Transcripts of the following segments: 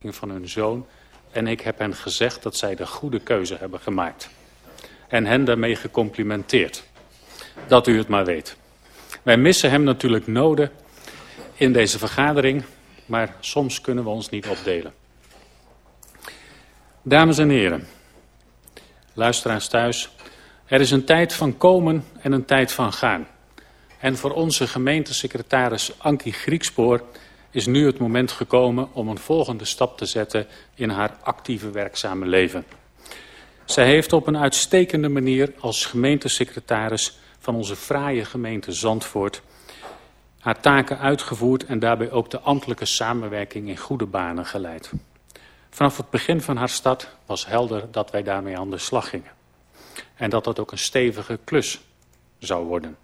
van hun zoon en ik heb hen gezegd dat zij de goede keuze hebben gemaakt. En hen daarmee gecomplimenteerd. Dat u het maar weet. Wij missen hem natuurlijk nodig in deze vergadering, maar soms kunnen we ons niet opdelen. Dames en heren, luisteraars thuis, er is een tijd van komen en een tijd van gaan. En voor onze gemeentesecretaris Ankie Griekspoor is nu het moment gekomen om een volgende stap te zetten in haar actieve werkzame leven. Zij heeft op een uitstekende manier als gemeentesecretaris van onze fraaie gemeente Zandvoort haar taken uitgevoerd en daarbij ook de ambtelijke samenwerking in goede banen geleid. Vanaf het begin van haar start was helder dat wij daarmee aan de slag gingen. En dat dat ook een stevige klus zou worden.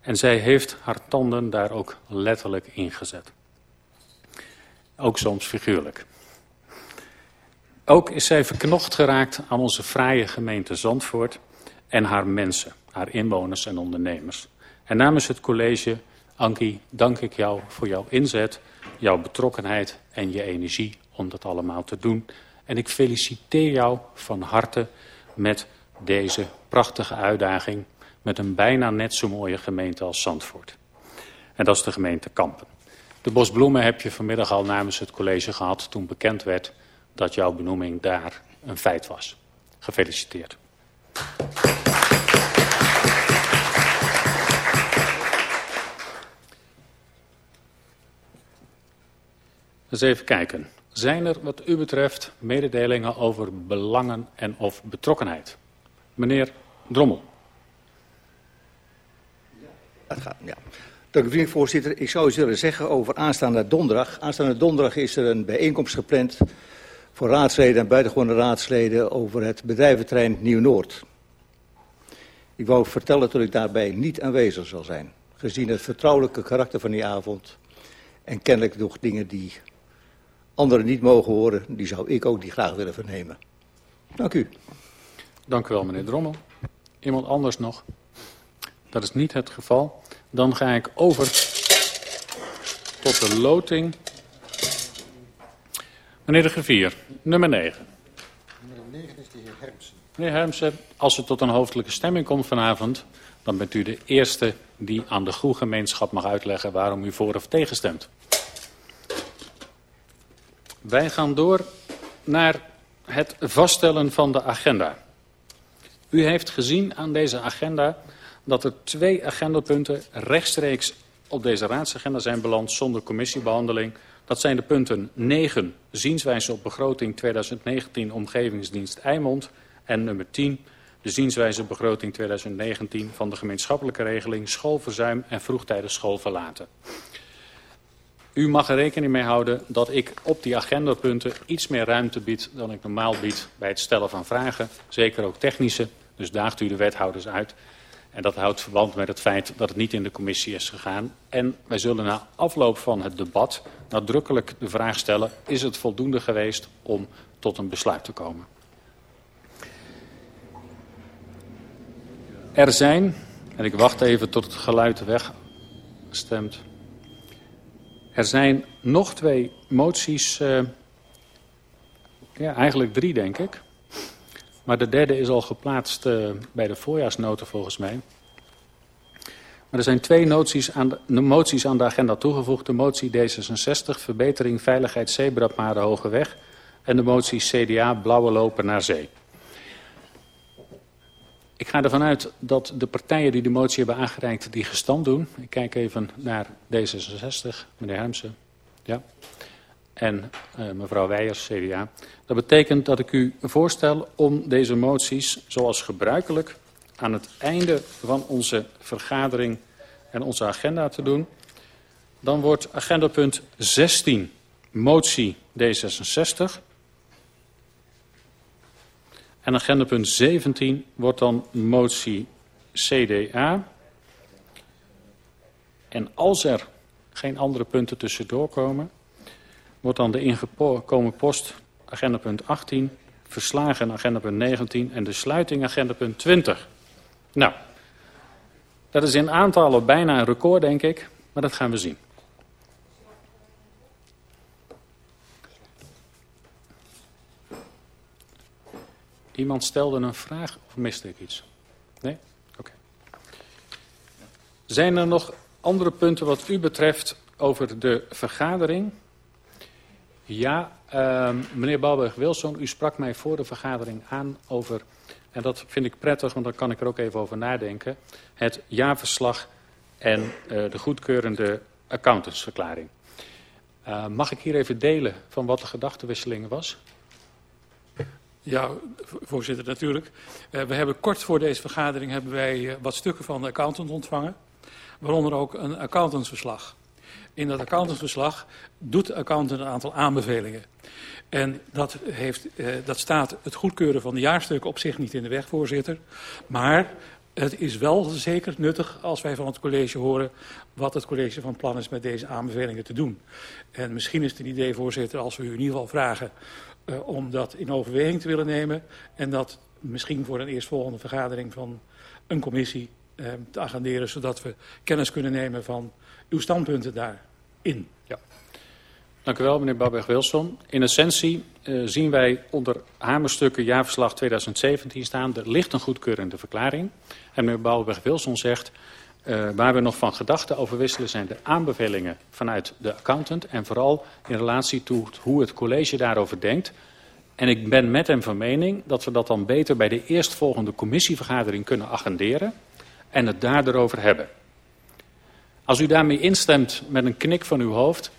En zij heeft haar tanden daar ook letterlijk ingezet. Ook soms figuurlijk. Ook is zij verknocht geraakt aan onze fraaie gemeente Zandvoort en haar mensen, haar inwoners en ondernemers. En namens het college, Ankie, dank ik jou voor jouw inzet, jouw betrokkenheid en je energie om dat allemaal te doen. En ik feliciteer jou van harte met deze prachtige uitdaging met een bijna net zo mooie gemeente als Zandvoort. En dat is de gemeente Kampen. De bosbloemen heb je vanmiddag al namens het college gehad toen bekend werd dat jouw benoeming daar een feit was. Gefeliciteerd. Eens even kijken. Zijn er wat u betreft mededelingen over belangen en of betrokkenheid? Meneer Drommel. Dat gaat, ja. Dank u voorzitter. Ik zou eens willen zeggen over aanstaande donderdag. Aanstaande donderdag is er een bijeenkomst gepland voor raadsleden en buitengewone raadsleden over het bedrijventerrein Nieuw-Noord. Ik wou vertellen dat ik daarbij niet aanwezig zal zijn, gezien het vertrouwelijke karakter van die avond en kennelijk nog dingen die anderen niet mogen horen, die zou ik ook niet graag willen vernemen. Dank u. Dank u wel, meneer Drommel. Iemand anders nog? Dat is niet het geval. Dan ga ik over tot de loting. Meneer de Gevier, nummer 9. Nummer 9 is de heer Hermsen. Meneer Hermsen, als het tot een hoofdelijke stemming komt vanavond... dan bent u de eerste die aan de goede gemeenschap mag uitleggen... waarom u voor of tegen stemt. Wij gaan door naar het vaststellen van de agenda. U heeft gezien aan deze agenda dat er twee agendapunten rechtstreeks op deze raadsagenda zijn beland zonder commissiebehandeling. Dat zijn de punten 9, zienswijze op begroting 2019 Omgevingsdienst Eimond. En nummer 10, de zienswijze begroting 2019 van de gemeenschappelijke regeling schoolverzuim en vroegtijdig schoolverlaten. U mag er rekening mee houden dat ik op die agendapunten iets meer ruimte bied dan ik normaal bied bij het stellen van vragen. Zeker ook technische, dus daagt u de wethouders uit. En dat houdt verband met het feit dat het niet in de commissie is gegaan. En wij zullen na afloop van het debat nadrukkelijk de vraag stellen... is het voldoende geweest om tot een besluit te komen? Er zijn, en ik wacht even tot het geluid wegstemt... Er zijn nog twee moties, uh, ja, eigenlijk drie denk ik... Maar de derde is al geplaatst uh, bij de voorjaarsnoten volgens mij. Maar er zijn twee aan de, moties aan de agenda toegevoegd. De motie D66, verbetering veiligheid Zeebrapmade Hoge Weg. En de motie CDA, blauwe lopen naar zee. Ik ga ervan uit dat de partijen die de motie hebben aangereikt die gestand doen. Ik kijk even naar D66, meneer Hermsen. Ja en uh, mevrouw Weijers, CDA. Dat betekent dat ik u voorstel om deze moties, zoals gebruikelijk, aan het einde van onze vergadering en onze agenda te doen. Dan wordt agendapunt 16, motie D66. En agendapunt 17 wordt dan motie CDA. En als er geen andere punten tussendoor komen, wordt dan de ingekomen post, agenda punt 18, verslagen agenda punt 19 en de sluiting agenda punt 20. Nou, dat is in aantallen bijna een record, denk ik, maar dat gaan we zien. Iemand stelde een vraag of miste ik iets? Nee? Oké. Zijn er nog andere punten wat u betreft over de vergadering? Ja, uh, meneer Balberg-Wilson, u sprak mij voor de vergadering aan over, en dat vind ik prettig, want dan kan ik er ook even over nadenken, het jaarverslag en uh, de goedkeurende accountantsverklaring. Uh, mag ik hier even delen van wat de gedachtenwisseling was? Ja, voorzitter, natuurlijk. Uh, we hebben kort voor deze vergadering hebben wij wat stukken van de accountant ontvangen. Waaronder ook een accountantsverslag. In dat accountantsverslag doet de accountant een aantal aanbevelingen. En dat, heeft, uh, dat staat het goedkeuren van de jaarstukken op zich niet in de weg, voorzitter. Maar het is wel zeker nuttig als wij van het college horen wat het college van plan is met deze aanbevelingen te doen. En misschien is het een idee, voorzitter, als we u in ieder geval vragen uh, om dat in overweging te willen nemen. En dat misschien voor een eerstvolgende vergadering van een commissie uh, te agenderen. Zodat we kennis kunnen nemen van uw standpunten daarin. Ja. Dank u wel, meneer Babberg-Wilson. In essentie uh, zien wij onder hamerstukken jaarverslag 2017 staan... er ligt een goedkeurende verklaring. En meneer Babberg-Wilson zegt... Uh, waar we nog van gedachten over wisselen zijn de aanbevelingen vanuit de accountant. En vooral in relatie tot hoe het college daarover denkt. En ik ben met hem van mening dat we dat dan beter bij de eerstvolgende commissievergadering kunnen agenderen. En het daar erover hebben. Als u daarmee instemt met een knik van uw hoofd,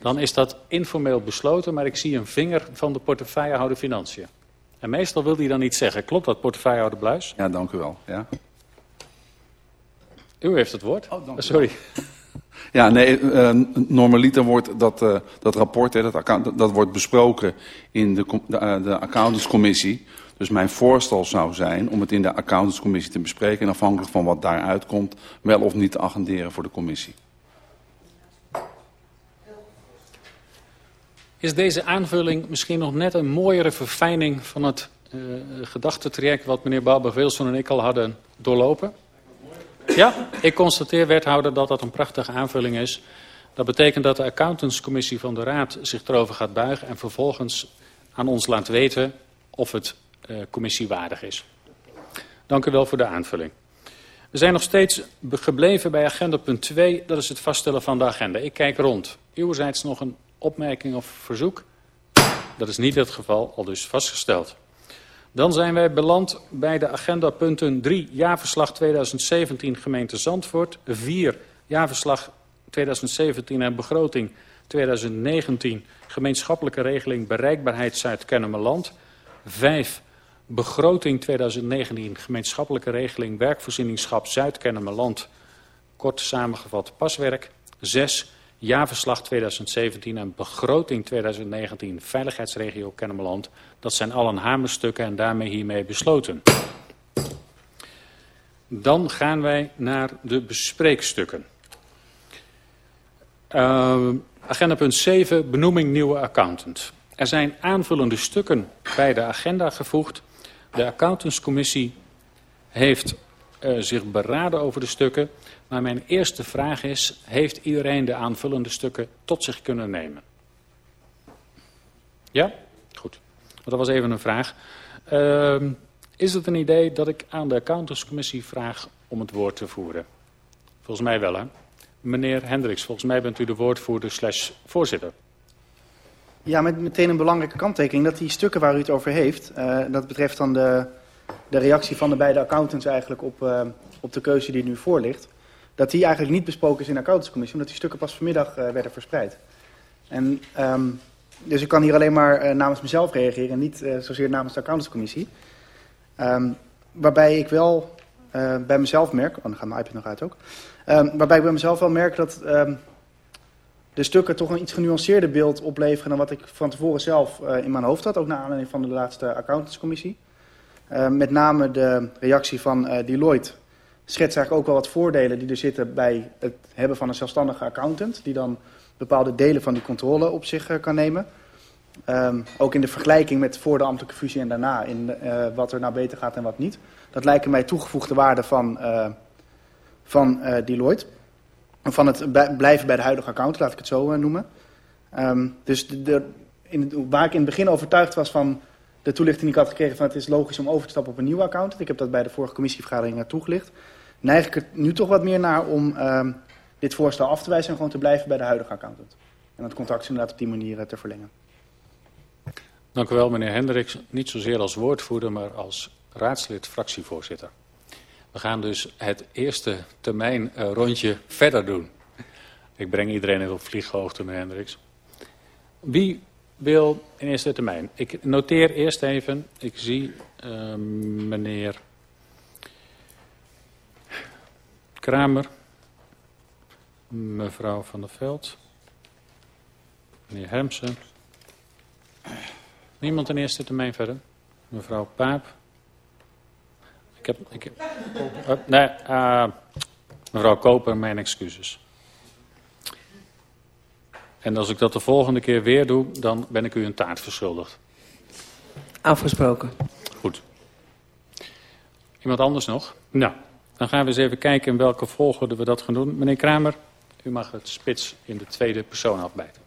dan is dat informeel besloten. Maar ik zie een vinger van de portefeuillehouder Financiën. En meestal wil hij dan iets zeggen. Klopt dat, portefeuillehouder Bluis? Ja, dank u wel. Ja. U heeft het woord. Oh, dank Sorry. Ja, nee, uh, normaliter wordt dat, uh, dat rapport, hè, dat, account, dat wordt besproken in de, de, uh, de accountantscommissie. Dus mijn voorstel zou zijn om het in de accountantscommissie te bespreken... en afhankelijk van wat daaruit komt, wel of niet te agenderen voor de commissie. Is deze aanvulling misschien nog net een mooiere verfijning van het uh, gedachtentraject... wat meneer Barber-Wilson en ik al hadden doorlopen? Ja, ik constateer, wethouder, dat dat een prachtige aanvulling is. Dat betekent dat de accountantscommissie van de Raad zich erover gaat buigen... en vervolgens aan ons laat weten of het uh, commissiewaardig is. Dank u wel voor de aanvulling. We zijn nog steeds gebleven bij agenda punt 2, dat is het vaststellen van de agenda. Ik kijk rond. Uwerzijds nog een opmerking of verzoek? Dat is niet het geval, al dus vastgesteld. Dan zijn wij beland bij de agendapunten 3, jaarverslag 2017 gemeente Zandvoort. 4, jaarverslag 2017 en begroting 2019 gemeenschappelijke regeling bereikbaarheid Zuid-Kennemerland. 5, begroting 2019 gemeenschappelijke regeling werkvoorzieningschap Zuid-Kennemerland. Kort samengevat paswerk. 6, jaarverslag 2017 en begroting 2019 veiligheidsregio Kennemerland. Dat zijn allen hamerstukken en daarmee hiermee besloten. Dan gaan wij naar de bespreekstukken. Uh, agenda punt 7, benoeming nieuwe accountant. Er zijn aanvullende stukken bij de agenda gevoegd. De accountantscommissie heeft uh, zich beraden over de stukken. Maar mijn eerste vraag is, heeft iedereen de aanvullende stukken tot zich kunnen nemen? Ja? Goed. Dat was even een vraag. Uh, is het een idee dat ik aan de accountantscommissie vraag om het woord te voeren? Volgens mij wel, hè? Meneer Hendricks, volgens mij bent u de woordvoerder slash voorzitter. Ja, met meteen een belangrijke kanttekening. Dat die stukken waar u het over heeft, uh, dat betreft dan de, de reactie van de beide accountants eigenlijk op, uh, op de keuze die nu voor ligt. Dat die eigenlijk niet besproken is in de accountantscommissie, omdat die stukken pas vanmiddag uh, werden verspreid. En, um, dus ik kan hier alleen maar namens mezelf reageren, niet uh, zozeer namens de accountantscommissie. Um, waarbij ik wel bij mezelf merk, oh, dan gaat mijn iPad nog uit ook. Um, waarbij ik bij mezelf wel merk dat de stukken toch een iets genuanceerder beeld opleveren dan wat ik van tevoren zelf uh, in mijn hoofd had. Ook naar aanleiding van de laatste accountantscommissie. Uh, met name de reactie van uh, Deloitte schetst eigenlijk ook wel wat voordelen die er zitten bij het hebben van een zelfstandige accountant. Die dan bepaalde delen van die controle op zich kan nemen. Um, ook in de vergelijking met voor de ambtelijke fusie en daarna. In wat er nou beter gaat en wat niet. Dat lijken mij toegevoegde waarden van, van Deloitte. Van het blijven bij de huidige accountant, laat ik het zo noemen. Um, dus de, de, in, waar ik in het begin overtuigd was van de toelichting die ik had gekregen van het is logisch om over te stappen op een nieuwe accountant. Ik heb dat bij de vorige commissievergadering uh, toegelicht. Neig ik er nu toch wat meer naar om uh, dit voorstel af te wijzen en gewoon te blijven bij de huidige accountant. En het contact inderdaad op die manier uh, te verlengen. Dank u wel, meneer Hendricks. Niet zozeer als woordvoerder, maar als raadslid fractievoorzitter. We gaan dus het eerste termijn uh, rondje verder doen. Ik breng iedereen even op vlieghoogte, meneer Hendricks. Wie wil in eerste termijn? Ik noteer eerst even, ik zie uh, meneer Kramer, mevrouw Van der Veld, meneer Hermsen. Niemand in eerste termijn verder? Mevrouw Paap. Ik heb... Ik heb uh, nee, uh, mevrouw Koper, mijn excuses. En als ik dat de volgende keer weer doe, dan ben ik u een taart verschuldigd. Afgesproken. Goed. Iemand anders nog? Nou, dan gaan we eens even kijken in welke volgorde we dat gaan doen. Meneer Kramer, u mag het spits in de tweede persoon afbijten.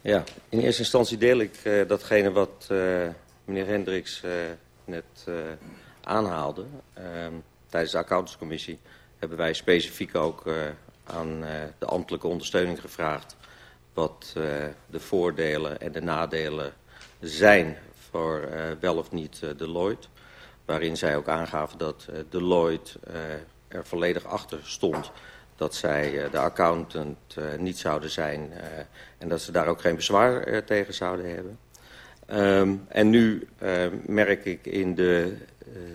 Ja, in eerste instantie deel ik uh, datgene wat uh, meneer Hendricks uh, net aanhaalde. tijdens de accountantscommissie hebben wij specifiek ook aan de ambtelijke ondersteuning gevraagd... wat de voordelen en de nadelen zijn voor wel of niet Deloitte. Waarin zij ook aangaven dat Deloitte er volledig achter stond dat zij de accountant niet zouden zijn en dat ze daar ook geen bezwaar tegen zouden hebben. Um, en nu merk ik in de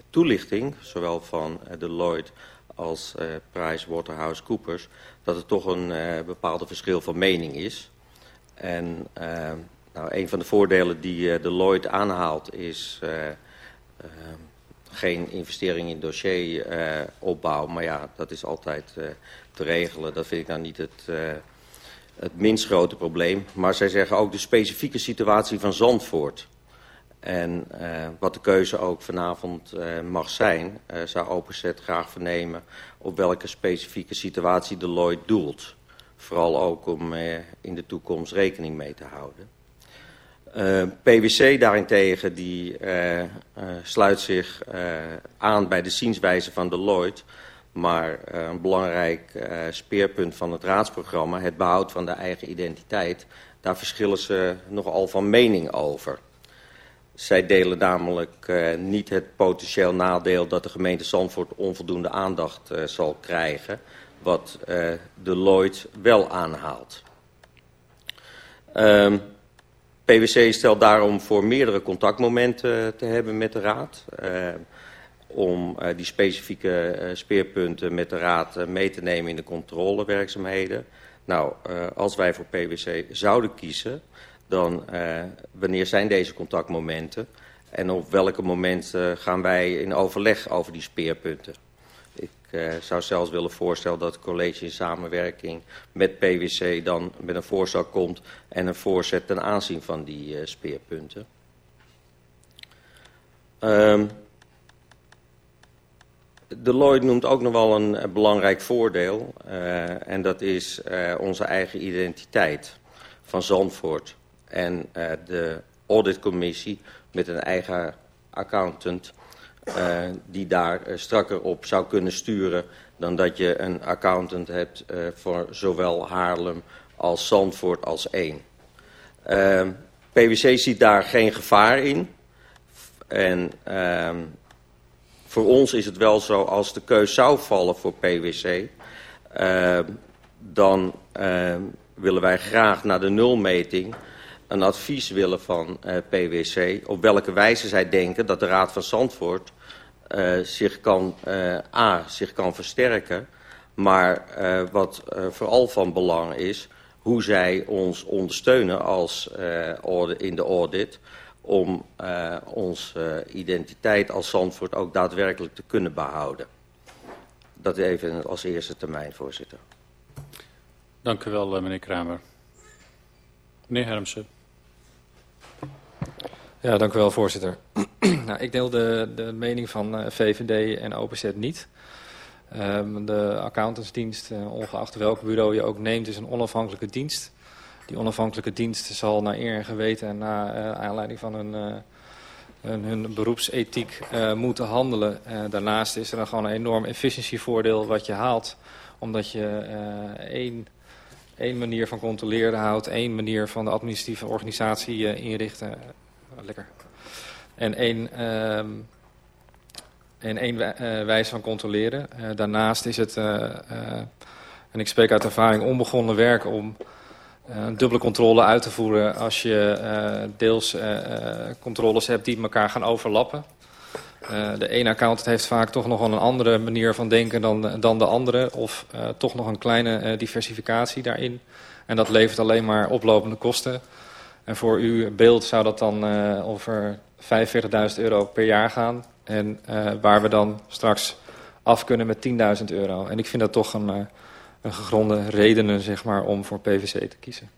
toelichting, zowel van uh, Deloitte als uh, PricewaterhouseCoopers, dat er toch een bepaalde verschil van mening is. En nou, een van de voordelen die Deloitte aanhaalt is geen investering in dossieropbouw. Maar ja, dat is altijd te regelen. Dat vind ik nou niet het... Het minst grote probleem. Maar zij zeggen ook de specifieke situatie van Zandvoort. En uh, wat de keuze ook vanavond uh, mag zijn, uh, zou Openzet graag vernemen op welke specifieke situatie Deloitte doelt. Vooral ook om in de toekomst rekening mee te houden. PwC daarentegen die sluit zich aan bij de zienswijze van Deloitte maar een belangrijk speerpunt van het raadsprogramma, het behoud van de eigen identiteit, daar verschillen ze nogal van mening over. Zij delen namelijk uh, niet het potentieel nadeel dat de gemeente Zandvoort onvoldoende aandacht uh, zal krijgen, wat uh, Deloitte wel aanhaalt. Um, PwC stelt daarom voor meerdere contactmomenten te hebben met de raad. Uh, om die specifieke speerpunten met de raad mee te nemen in de controlewerkzaamheden. Nou, als wij voor PwC zouden kiezen, dan wanneer zijn deze contactmomenten en op welke momenten gaan wij in overleg over die speerpunten. Ik zou zelfs willen voorstellen dat het college in samenwerking met PwC dan met een voorstel komt en een voorzet ten aanzien van die speerpunten. Um, Deloitte noemt ook nog wel een belangrijk voordeel. En dat is onze eigen identiteit van Zandvoort. En de auditcommissie met een eigen accountant... die daar strakker op zou kunnen sturen... dan dat je een accountant hebt voor zowel Haarlem als Zandvoort als één. PwC ziet daar geen gevaar in... En ehm, voor ons is het wel zo, als de keus zou vallen voor PwC... Uh, dan willen wij graag naar de nulmeting een advies willen van uh, PwC... op welke wijze zij denken dat de Raad van Zandvoort uh, zich, kan, uh, A, zich kan versterken... maar uh, wat vooral van belang is hoe zij ons ondersteunen als, in de audit om onze identiteit als Zandvoort ook daadwerkelijk te kunnen behouden. Dat even als eerste termijn, voorzitter. Dank u wel, meneer Kramer. Meneer Hermsen. Ja, dank u wel, voorzitter. nou, ik deel de, de mening van uh, VVD en OPZ niet. Um, de accountantsdienst, uh, ongeacht welk bureau je ook neemt, is een onafhankelijke dienst. die onafhankelijke dienst zal naar eer en geweten en naar aanleiding van hun, hun, hun beroepsethiek moeten handelen. daarnaast is er dan gewoon een enorm efficiëntievoordeel wat je haalt. Omdat je één, één manier van controleren houdt, één manier van de administratieve organisatie inrichten. Lekker. En één... Ehm, en één uh, wijze van controleren. Uh, daarnaast is het, uh, en ik spreek uit ervaring, onbegonnen werk om een dubbele controle uit te voeren als je deels controles hebt die elkaar gaan overlappen. de ene accountant heeft vaak toch nog een andere manier van denken dan, dan de andere. Of toch nog een kleine diversificatie daarin. En dat levert alleen maar oplopende kosten. En voor uw beeld zou dat dan over 45.000 euro per jaar gaan. En uh, waar we dan straks af kunnen met 10.000 euro. En ik vind dat toch een, uh, een gegronde redenen zeg maar, om voor PVC te kiezen.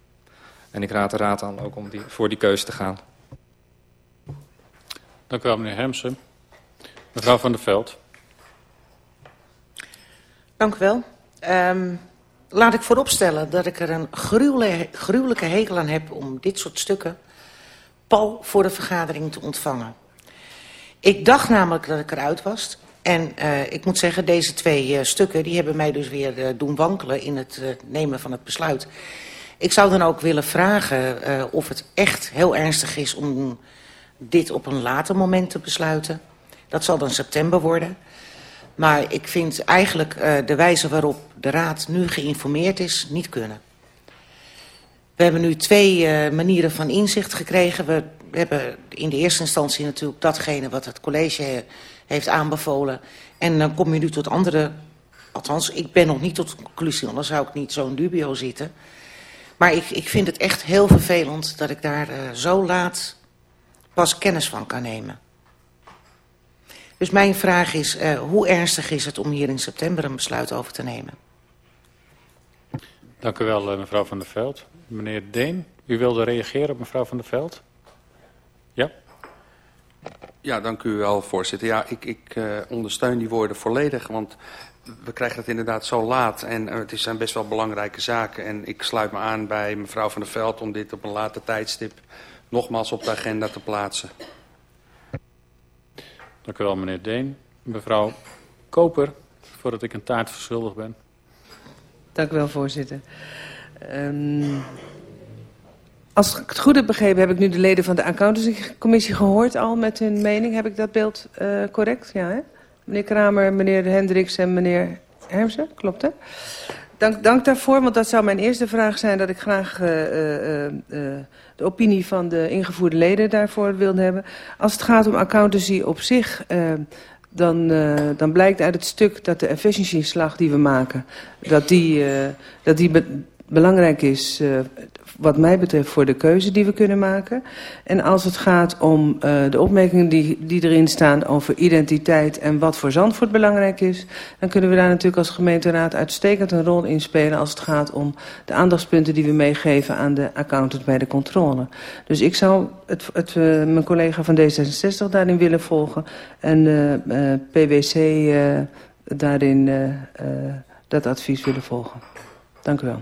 En ik raad de raad aan ook om die, voor die keuze te gaan. Dank u wel, meneer Hemsen. Mevrouw van der Veld. Dank u wel. Um, laat ik vooropstellen dat ik er een gruwelijke, hekel aan heb om dit soort stukken pal voor de vergadering te ontvangen. Ik dacht namelijk dat ik eruit was. En uh, ik moet zeggen, deze twee uh, stukken die hebben mij dus weer uh, doen wankelen in het nemen van het besluit. Ik zou dan ook willen vragen of het echt heel ernstig is om dit op een later moment te besluiten. Dat zal dan september worden. Maar ik vind eigenlijk de wijze waarop de Raad nu geïnformeerd is niet kunnen. We hebben nu twee manieren van inzicht gekregen. We hebben in de eerste instantie natuurlijk datgene wat het college heeft aanbevolen. En dan kom je nu tot andere... Althans, ik ben nog niet tot conclusie, anders zou ik niet zo'n dubio zitten. Maar ik, ik vind het echt heel vervelend dat ik daar uh, zo laat pas kennis van kan nemen. Dus mijn vraag is, uh, hoe ernstig is het om hier in september een besluit over te nemen? Dank u wel, eh, mevrouw Van der Veld. Meneer Deen, u wilde reageren op mevrouw Van der Veld? Ja? Ja, dank u wel, voorzitter. Ja, ik, ik uh, ondersteun die woorden volledig, want we krijgen het inderdaad zo laat. En uh, het zijn best wel belangrijke zaken. En ik sluit me aan bij mevrouw Van der Veld om dit op een later tijdstip nogmaals op de agenda te plaatsen. Dank u wel, meneer Deen. Mevrouw Koper, voordat ik een taart verschuldigd ben. Dank u wel, voorzitter. Um, als ik het goed heb begrepen, heb ik nu de leden van de accountancycommissie gehoord al met hun mening. Heb ik dat beeld uh, correct? Ja, hè? Meneer Kramer, meneer Hendricks en meneer Hermsen, klopt hè? Dank, dank daarvoor, want dat zou mijn eerste vraag zijn... dat ik graag uh, uh, de opinie van de ingevoerde leden daarvoor wilde hebben. Als het gaat om accountancy op zich... Dan, uh, dan blijkt uit het stuk dat de efficiency-slag die we maken... dat die, uh, dat die be belangrijk is wat mij betreft voor de keuze die we kunnen maken. En als het gaat om uh, de opmerkingen die, die erin staan over identiteit en wat voor Zandvoort belangrijk is, dan kunnen we daar natuurlijk als gemeenteraad uitstekend een rol in spelen als het gaat om de aandachtspunten die we meegeven aan de accountant bij de controle. Dus ik zou het, het, uh, mijn collega van D66 daarin willen volgen en uh, PwC daarin dat advies willen volgen. Dank u wel.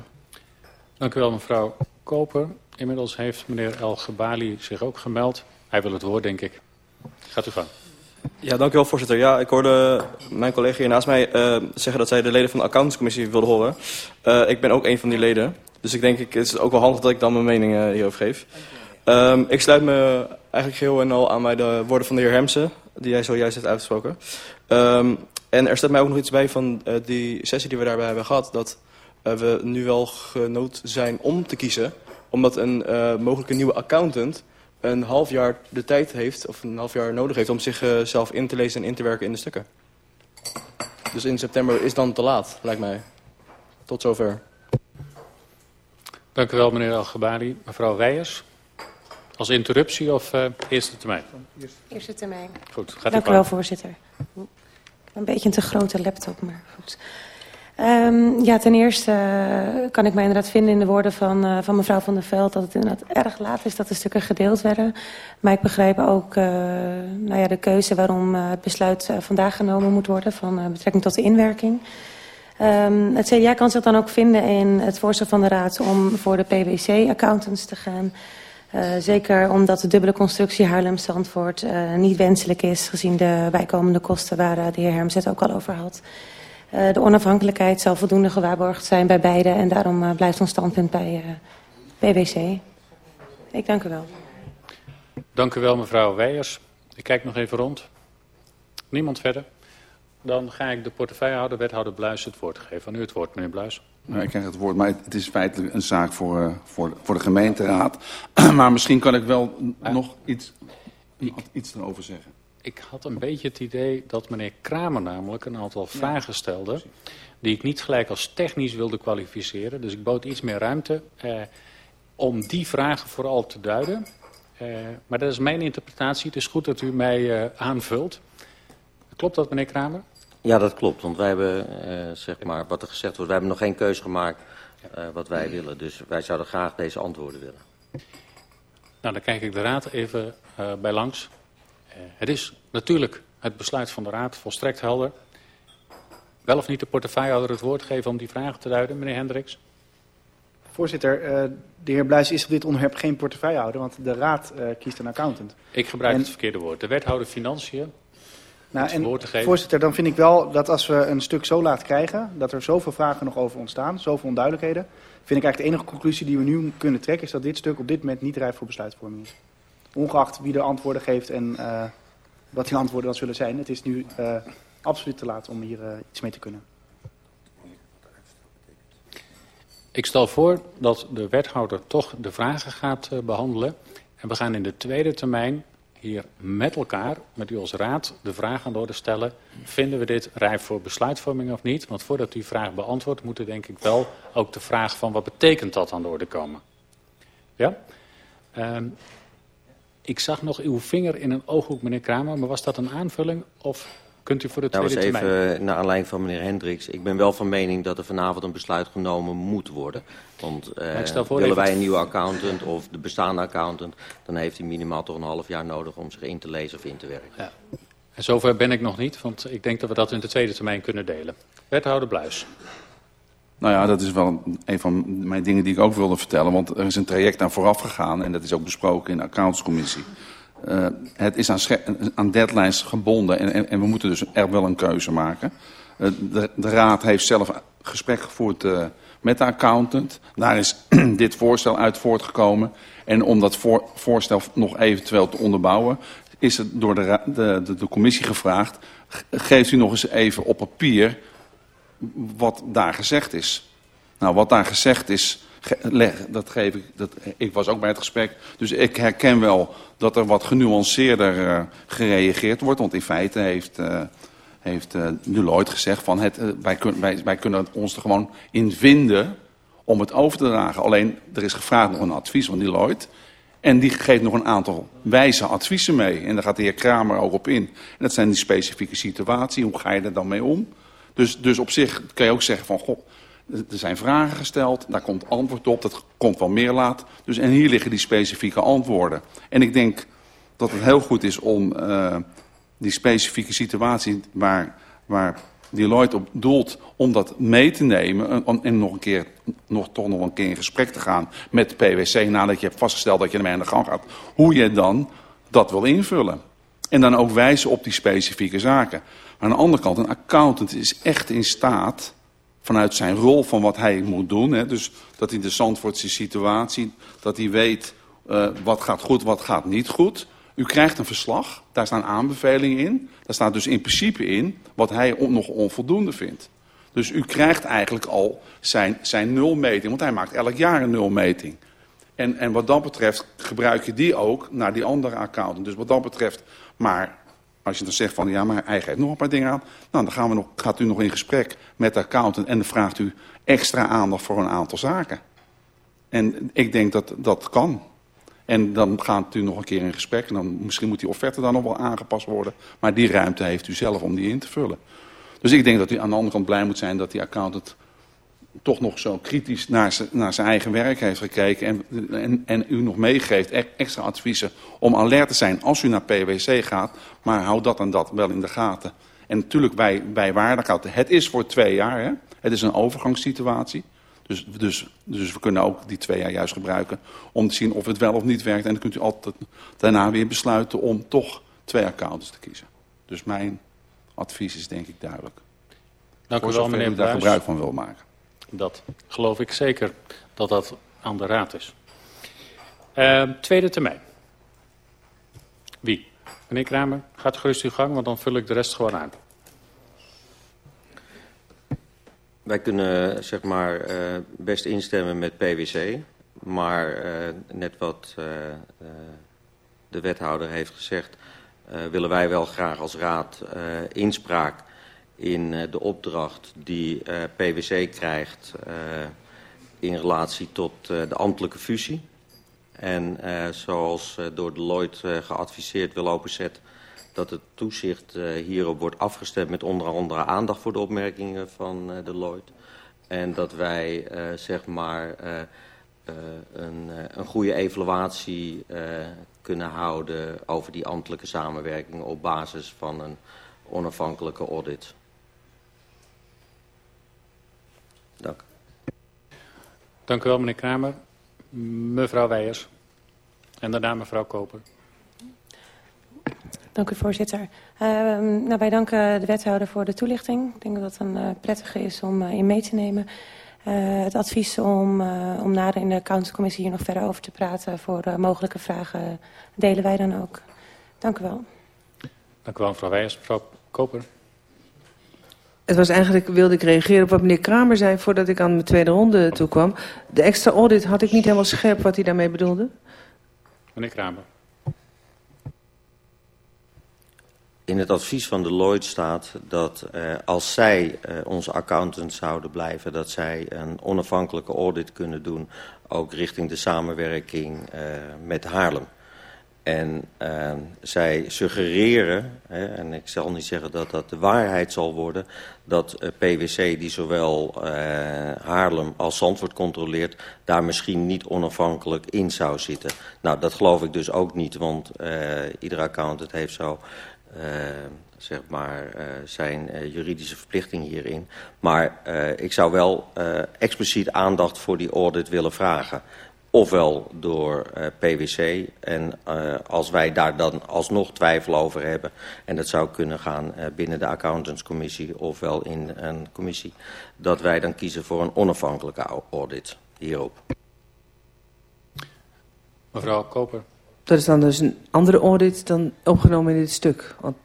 Dank u wel, mevrouw Koper. Inmiddels heeft meneer El Gebali zich ook gemeld. Hij wil het woord, denk ik. Gaat u gang. Ja, dank u wel, voorzitter. Ja, ik hoorde mijn collega hier naast mij uh, zeggen dat zij de leden van de accountantscommissie wilde horen. Uh, ik ben ook een van die leden. Dus ik denk, ik, het is ook wel handig dat ik dan mijn mening uh, hierover geef. Um, ik sluit me eigenlijk geheel en al aan bij de woorden van de heer Hemsen, die hij zojuist heeft uitgesproken. Um, en er staat mij ook nog iets bij van die sessie die we daarbij hebben gehad, dat we nu wel genood zijn om te kiezen. Omdat een uh, mogelijke nieuwe accountant een half jaar de tijd heeft, of een half jaar nodig heeft om zichzelf uh, in te lezen en in te werken in de stukken. Dus in september is dan te laat, lijkt mij. Tot zover. Dank u wel, meneer Algebali. Mevrouw Weijers, als interruptie of uh, eerste termijn? Eerste termijn. Goed, gaat Dank u wel, voorzitter. Een beetje een te grote laptop, maar goed. Um, ja, ten eerste uh, kan ik mij inderdaad vinden in de woorden van, uh, van mevrouw Van der Veld... dat het inderdaad erg laat is dat de stukken gedeeld werden. Maar ik begrijp ook uh, nou ja, de keuze waarom het besluit vandaag genomen moet worden... van betrekking tot de inwerking. Um, het CDA kan zich dan ook vinden in het voorstel van de Raad om voor de PwC-accountants te gaan. Zeker omdat de dubbele constructie Haarlem-Zandvoort niet wenselijk is... gezien de bijkomende kosten waar de heer Herms het ook al over had. Uh, de onafhankelijkheid zal voldoende gewaarborgd zijn bij beide... en daarom uh, blijft ons standpunt bij uh, PwC. Ik dank u wel. Dank u wel, mevrouw Weijers. Ik kijk nog even rond. Niemand verder? Dan ga ik de portefeuillehouder, wethouder Bluis, het woord geven. Aan u het woord, meneer Bluis. Nou, ik krijg het woord, maar het is feitelijk een zaak voor, uh, voor, voor de gemeenteraad. maar misschien kan ik wel ah. nog iets, ik, iets erover zeggen. Ik had een beetje het idee dat meneer Kramer namelijk een aantal ja. vragen stelde... die ik niet gelijk als technisch wilde kwalificeren. Dus ik bood iets meer ruimte eh, om die vragen vooral te duiden. Uh, maar dat is mijn interpretatie. Het is goed dat u mij uh, aanvult. Klopt dat, meneer Kramer? Ja, dat klopt. Want wij hebben, uh, zeg maar, wat er gezegd wordt, wij hebben nog geen keus gemaakt uh, wat wij willen. Dus wij zouden graag deze antwoorden willen. Nou, dan kijk ik de raad even uh, bij langs. Het is natuurlijk het besluit van de raad volstrekt helder. Wel of niet de portefeuillehouder het woord geven om die vragen te duiden, meneer Hendricks? Voorzitter, uh, de heer Bluis is op dit onderwerp geen portefeuillehouder, want de raad uh, kiest een accountant. Ik gebruik en... het verkeerde woord. De wethouder Financiën nou, en, voorzitter, dan vind ik wel dat als we een stuk zo laat krijgen... dat er zoveel vragen nog over ontstaan, zoveel onduidelijkheden... vind ik eigenlijk de enige conclusie die we nu kunnen trekken... is dat dit stuk op dit moment niet rijp voor besluitvorming is. Ongeacht wie de antwoorden geeft en uh, wat die antwoorden dan zullen zijn. Het is nu uh, absoluut te laat om hier uh, iets mee te kunnen. Ik stel voor dat de wethouder toch de vragen gaat behandelen. En we gaan in de tweede termijn hier met elkaar, met u als raad, de vraag aan de orde stellen. Vinden we dit rijp voor besluitvorming of niet? Want voordat u die vraag beantwoordt, moet er denk ik wel ook de vraag van wat betekent dat aan de orde komen. Ja? Um, ik zag nog uw vinger in een ooghoek, meneer Kramer, maar was dat een aanvulling of kunt u voor de nou, tweede termijn? termijn? even naar aanleiding van meneer Hendricks. Ik ben wel van mening dat er vanavond een besluit genomen moet worden. Want uh, willen wij een nieuwe accountant of de bestaande accountant... dan heeft hij minimaal toch een half jaar nodig om zich in te lezen of in te werken. Ja. En zover ben ik nog niet, want ik denk dat we dat in de tweede termijn kunnen delen. Wethouder Bluis. Nou ja, dat is wel een van mijn dingen die ik ook wilde vertellen. Want er is een traject aan vooraf gegaan en dat is ook besproken in de accountscommissie. Uh, het is aan, aan deadlines gebonden en, en, we moeten dus er wel een keuze maken. Uh, de, de, raad heeft zelf gesprek gevoerd uh, met de accountant. Daar is dit voorstel uit voortgekomen. En om dat voor, voorstel nog eventueel te onderbouwen... is het door de, de, de commissie gevraagd... geeft u nog eens even op papier wat daar gezegd is. Nou, wat daar gezegd is, dat geef ik, dat, ik was ook bij het gesprek. Dus ik herken wel dat er wat genuanceerder uh, gereageerd wordt. Want in feite heeft, uh, heeft uh, gezegd van het, wij, kun, wij, wij kunnen ons er gewoon in vinden om het over te dragen. Alleen er is gevraagd nog een advies van Deloitte. En die geeft nog een aantal wijze adviezen mee. En daar gaat de heer Kramer ook op in. En dat zijn die specifieke situaties. Hoe ga je er dan mee om? Dus, dus op zich kan je ook zeggen van... Goh, er zijn vragen gesteld, daar komt antwoord op, dat komt wel meer laat. Dus, en hier liggen die specifieke antwoorden. En ik denk dat het heel goed is om uh, die specifieke situatie waar, waar Deloitte op doelt... om dat mee te nemen en, en nog een keer, nog, toch nog een keer in gesprek te gaan met PwC... nadat je hebt vastgesteld dat je ermee aan de gang gaat. Hoe je dan dat wil invullen. En dan ook wijzen op die specifieke zaken. Aan de andere kant, een accountant is echt in staat vanuit zijn rol van wat hij moet doen. Hè, dus dat in de Zandvoortse situatie, dat hij weet uh, wat gaat goed, wat gaat niet goed. U krijgt een verslag, daar staan aanbevelingen in. Daar staat dus in principe in wat hij nog onvoldoende vindt. Dus u krijgt eigenlijk al zijn, zijn nulmeting, want hij maakt elk jaar een nulmeting. En, en wat dat betreft gebruik je die ook naar die andere accountant. Dus wat dat betreft, maar als je dan zegt van ja, maar hij geeft nog een paar dingen aan. Nou, dan gaan we nog, gaat u nog in gesprek met de accountant en dan vraagt u extra aandacht voor een aantal zaken. En ik denk dat dat kan. En dan gaat u nog een keer in gesprek. En dan, misschien moet die offerte dan nog wel aangepast worden. Maar die ruimte heeft u zelf om die in te vullen. Dus ik denk dat u aan de andere kant blij moet zijn dat die accountant toch nog zo kritisch naar, naar zijn eigen werk heeft gekeken en, en, en u nog meegeeft extra adviezen om alert te zijn als u naar PwC gaat, maar houd dat en dat wel in de gaten. En natuurlijk, wij waarden Het is voor twee jaar. Hè? Het is een overgangssituatie. Dus, dus, dus we kunnen ook die twee jaar juist gebruiken om te zien of het wel of niet werkt. En dan kunt u altijd daarna weer besluiten om toch twee accountants te kiezen. Dus mijn advies is denk ik duidelijk. Dank u wel, meneer u daar gebruik van wil maken. Dat geloof ik zeker dat dat aan de raad is. Uh, tweede termijn. Wie? Meneer Kramer, gaat gerust uw gang, want dan vul ik de rest gewoon aan. Wij kunnen zeg maar uh, best instemmen met PwC. Maar uh, net wat de wethouder heeft gezegd... willen wij wel graag als raad inspraak in de opdracht die PwC krijgt... in relatie tot de ambtelijke fusie. En zoals door Deloitte geadviseerd wil openzet dat het toezicht hierop wordt afgestemd met onder andere aandacht voor de opmerkingen van Deloitte. En dat wij zeg maar een, een goede evaluatie kunnen houden over die ambtelijke samenwerking op basis van een onafhankelijke audit. Dank. Dank u wel, meneer Kramer. Mevrouw Weijers. En daarna mevrouw Koper. Dank u, voorzitter. Uh, nou, wij danken de wethouder voor de toelichting. Ik denk dat het een uh, prettige is om uh, in mee te nemen. het advies om, om nader in de accountscommissie hier nog verder over te praten voor mogelijke vragen delen wij dan ook. Dank u wel. Dank u wel, mevrouw Wijers. Mevrouw Koper. Het was eigenlijk, wilde ik reageren op wat meneer Kramer zei voordat ik aan mijn tweede ronde toe kwam. De extra audit had ik niet helemaal scherp wat hij daarmee bedoelde. Meneer Kramer. in het advies van Deloitte staat dat uh, als zij uh, onze accountants zouden blijven... dat zij een onafhankelijke audit kunnen doen... ook richting de samenwerking uh, met Haarlem. En zij suggereren, hè, en ik zal niet zeggen dat dat de waarheid zal worden... dat PwC, die zowel Haarlem als Zandvoort controleert... daar misschien niet onafhankelijk in zou zitten. Nou, dat geloof ik dus ook niet, want iedere accountant heeft zo uh, zeg maar, uh, zijn uh, juridische verplichting hierin. Maar ik zou wel expliciet aandacht voor die audit willen vragen. Ofwel door PwC en als wij daar dan alsnog twijfel over hebben... en dat zou kunnen gaan binnen de accountantscommissie ofwel in een commissie... dat wij dan kiezen voor een onafhankelijke audit hierop. Mevrouw Koper. Dat is dan dus een andere audit dan opgenomen in dit stuk. Want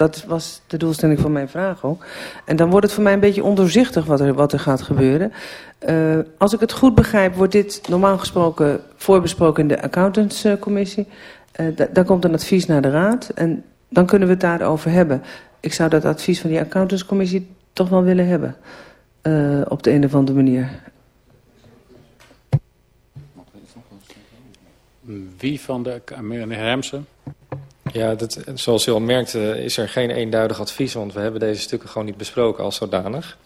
dat was de doelstelling van mijn vraag ook. En dan wordt het voor mij een beetje ondoorzichtig wat er, wat er gaat gebeuren. Uh, als ik het goed begrijp, wordt dit normaal gesproken voorbesproken in de accountantscommissie. Uh, dan komt een advies naar de raad en dan kunnen we het daarover hebben. Ik zou dat advies van die accountantscommissie toch wel willen hebben. Uh, op de een of andere manier. Wie van de... Meneer Hemsen? Ja, dat, zoals u al merkt is er geen eenduidig advies... want we hebben deze stukken gewoon niet besproken als zodanig.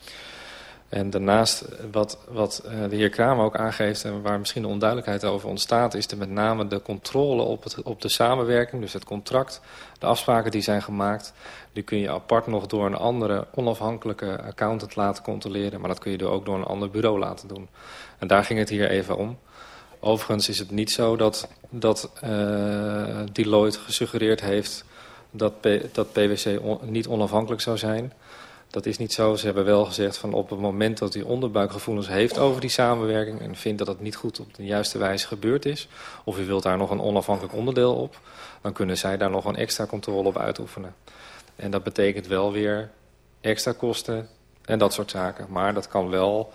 En daarnaast, wat, wat eh, de heer Kramer ook aangeeft... en waar misschien de onduidelijkheid over ontstaat... is er met name de controle op, het, op de samenwerking, dus het contract... de afspraken die zijn gemaakt... die kun je apart nog door een andere onafhankelijke accountant laten controleren... maar dat kun je ook door een ander bureau laten doen. En daar ging het hier even om... Overigens is het niet zo dat, dat uh, Deloitte gesuggereerd heeft dat, dat PwC niet onafhankelijk zou zijn. Dat is niet zo. Ze hebben wel gezegd van op het moment dat u onderbuikgevoelens heeft over die samenwerking... en vindt dat het niet goed op de juiste wijze gebeurd is... of u wilt daar nog een onafhankelijk onderdeel op... dan kunnen zij daar nog een extra controle op uitoefenen. En dat betekent wel weer extra kosten en dat soort zaken. Maar dat kan wel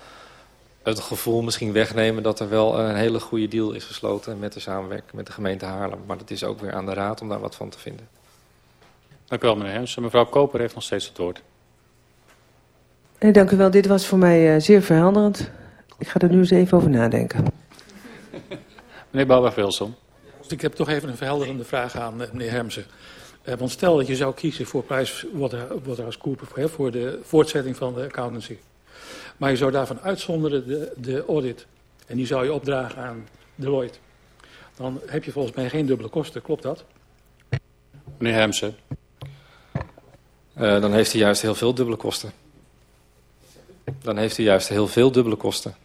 het gevoel misschien wegnemen dat er wel een hele goede deal is gesloten met de samenwerking met de gemeente Haarlem. Maar het is ook weer aan de raad om daar wat van te vinden. Dank u wel, meneer Hensen. Mevrouw Koper heeft nog steeds het woord. Nee, dank u wel. Dit was voor mij uh, zeer verhelderend. Ik ga er nu eens even over nadenken. meneer Bouwer-Wilson. Ik heb toch even een verhelderende vraag aan uh, meneer Hermsen. Uh, want stel dat je zou kiezen voor PricewaterhouseCoopers voor de voortzetting van de accountancy. Maar je zou daarvan uitzonderen de, de audit. En die zou je opdragen aan Deloitte. Dan heb je volgens mij geen dubbele kosten, klopt dat? Meneer Hemsen. Uh, dan heeft hij juist heel veel dubbele kosten. Dan heeft hij juist heel veel dubbele kosten.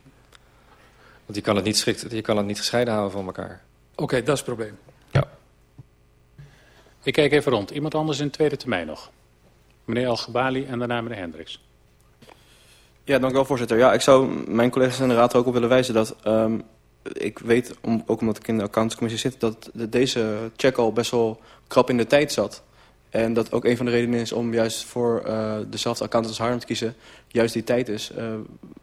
Want je kan het niet, schikt, je kan het niet gescheiden houden van elkaar. Oké, okay, dat is het probleem. Ja. Ik kijk even rond. Iemand anders in de tweede termijn nog? Meneer Al-Gebali en daarna meneer Hendricks. Ja, dank u wel, voorzitter. Ja, ik zou mijn collega's in de raad er ook op willen wijzen dat... Um, ik weet, om, ook omdat ik in de accountscommissie zit... dat de, deze check al best wel krap in de tijd zat. En dat ook een van de redenen is om juist voor uh, dezelfde accountant als Harlem te kiezen... juist die tijd is, uh,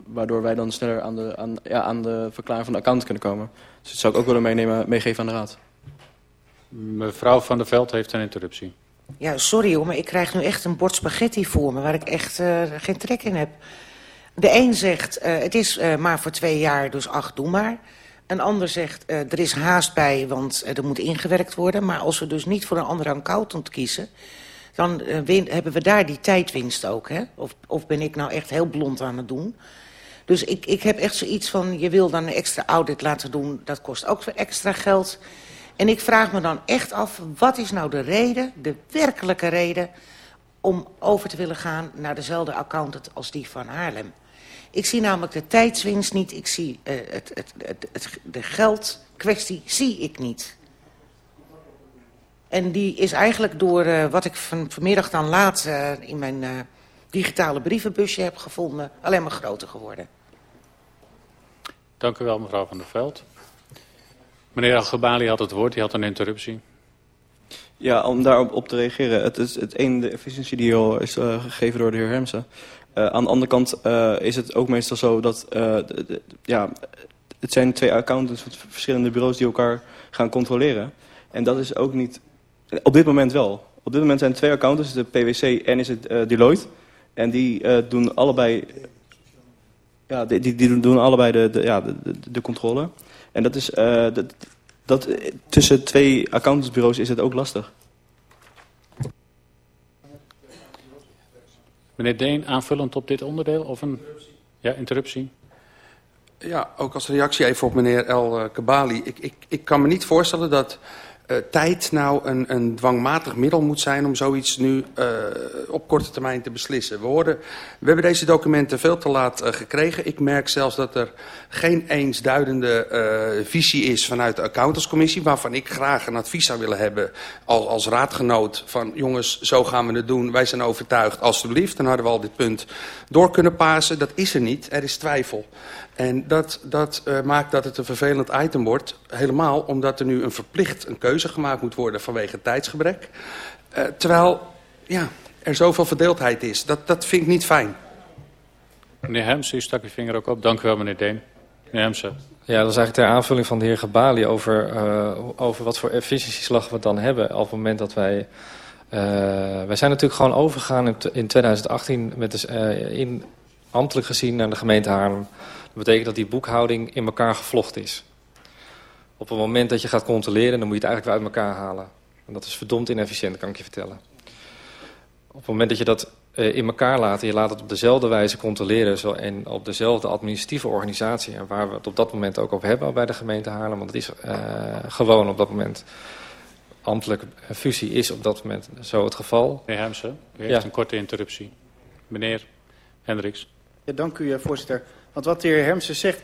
waardoor wij dan sneller aan de, aan, ja, aan de verklaring van de accountant kunnen komen. Dus dat zou ik ook willen meenemen, meegeven aan de raad. Mevrouw Van der Veld heeft een interruptie. Ja, sorry hoor, maar ik krijg nu echt een bord spaghetti voor me... waar ik echt uh, geen trek in heb. De een zegt, uh, het is uh, maar voor twee jaar, dus ach, doe maar. Een ander zegt, uh, er is haast bij, want er moet ingewerkt worden. Maar als we dus niet voor een andere accountant kiezen... dan win, hebben we daar die tijdwinst ook. Hè? Of, of ben ik nou echt heel blond aan het doen? Dus ik, ik heb echt zoiets van, je wil dan een extra audit laten doen... dat kost ook weer extra geld... En ik vraag me dan echt af, wat is nou de reden, de werkelijke reden... om over te willen gaan naar dezelfde accountant als die van Haarlem? Ik zie namelijk de tijdswinst niet, ik zie uh, het, het, het, de geldkwestie zie ik niet. En die is eigenlijk door uh, wat ik van, vanmiddag dan laat uh, in mijn digitale brievenbusje heb gevonden... alleen maar groter geworden. Dank u wel, mevrouw Van der Veld. Meneer Al-Gebali had het woord, die had een interruptie. Ja, om daarop op te reageren. Het is het een, de efficiëntie die al is uh, gegeven door de heer Hermsen. Uh, aan de andere kant uh, is het ook meestal zo dat... Ja, het zijn twee accountants van verschillende bureaus die elkaar gaan controleren. En dat is ook niet... Op dit moment wel. Op dit moment zijn twee accountants, de PwC en is het Deloitte. En die doen allebei... Ja, die, die doen allebei de, de, ja, de, de, controle. En dat is, dat, dat, tussen twee accountantsbureaus is het ook lastig. Meneer Deen, aanvullend op dit onderdeel of een ja, interruptie? Ja, ook als reactie even op meneer El Kabali. Ik, ik, ik kan me niet voorstellen dat uh, tijd nou een, een dwangmatig middel moet zijn om zoiets nu uh, op korte termijn te beslissen. We, hoorden, we hebben deze documenten veel te laat uh, gekregen. Ik merk zelfs dat er geen eensduidende visie is vanuit de accountantscommissie, waarvan ik graag een advies zou willen hebben als, als raadgenoot van jongens, zo gaan we het doen. Wij zijn overtuigd, alstublieft. Dan hadden we al dit punt door kunnen pasen. Dat is er niet, er is twijfel. En dat, dat maakt dat het een vervelend item wordt. Helemaal omdat er nu een verplicht een keuze gemaakt moet worden vanwege tijdsgebrek. Uh, terwijl ja, er zoveel verdeeldheid is. Dat, dat vind ik niet fijn. Meneer Hemsen, u stak uw vinger ook op. Dank u wel, meneer Deen. Meneer Hemsen. Ja, dat is eigenlijk ter aanvulling van de heer Gebali over, uh, over wat voor efficiëntieslag we dan hebben op het moment dat wij... Uh, wij zijn natuurlijk gewoon overgegaan in, in 2018 met dus, uh, in, ambtelijk gezien naar de gemeente Haarlem. Dat betekent dat die boekhouding in elkaar gevlochten is. Op het moment dat je gaat controleren, dan moet je het eigenlijk weer uit elkaar halen. En dat is verdomd inefficiënt, kan ik je vertellen. Op het moment dat je dat uh, in elkaar laat en je laat het op dezelfde wijze controleren... Zo, en op dezelfde administratieve organisatie... en waar we het op dat moment ook op hebben bij de gemeente Haarlem... want het is uh, gewoon op dat moment... ambtelijke fusie is op dat moment zo het geval. Meneer Hemsen, u heeft ja. een korte interruptie. Meneer Hendricks. Ja, dank u, voorzitter. Want wat de heer Hermsen zegt,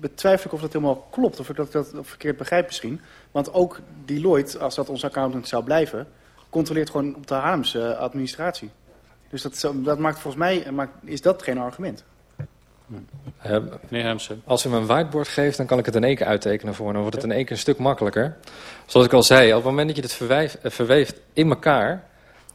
betwijfel ik of dat helemaal klopt. Of ik dat, dat verkeerd begrijp misschien. Want ook Deloitte, als dat onze accountant zou blijven... controleert gewoon op de Haarlemse administratie. Dus dat, dat maakt volgens mij maakt, is dat geen argument. Uh, meneer Hemsen. Als u me een whiteboard geeft, dan kan ik het in één keer uittekenen voor. Dan wordt het in één keer een stuk makkelijker. Zoals ik al zei, op het moment dat je het verwijf, verweeft in elkaar...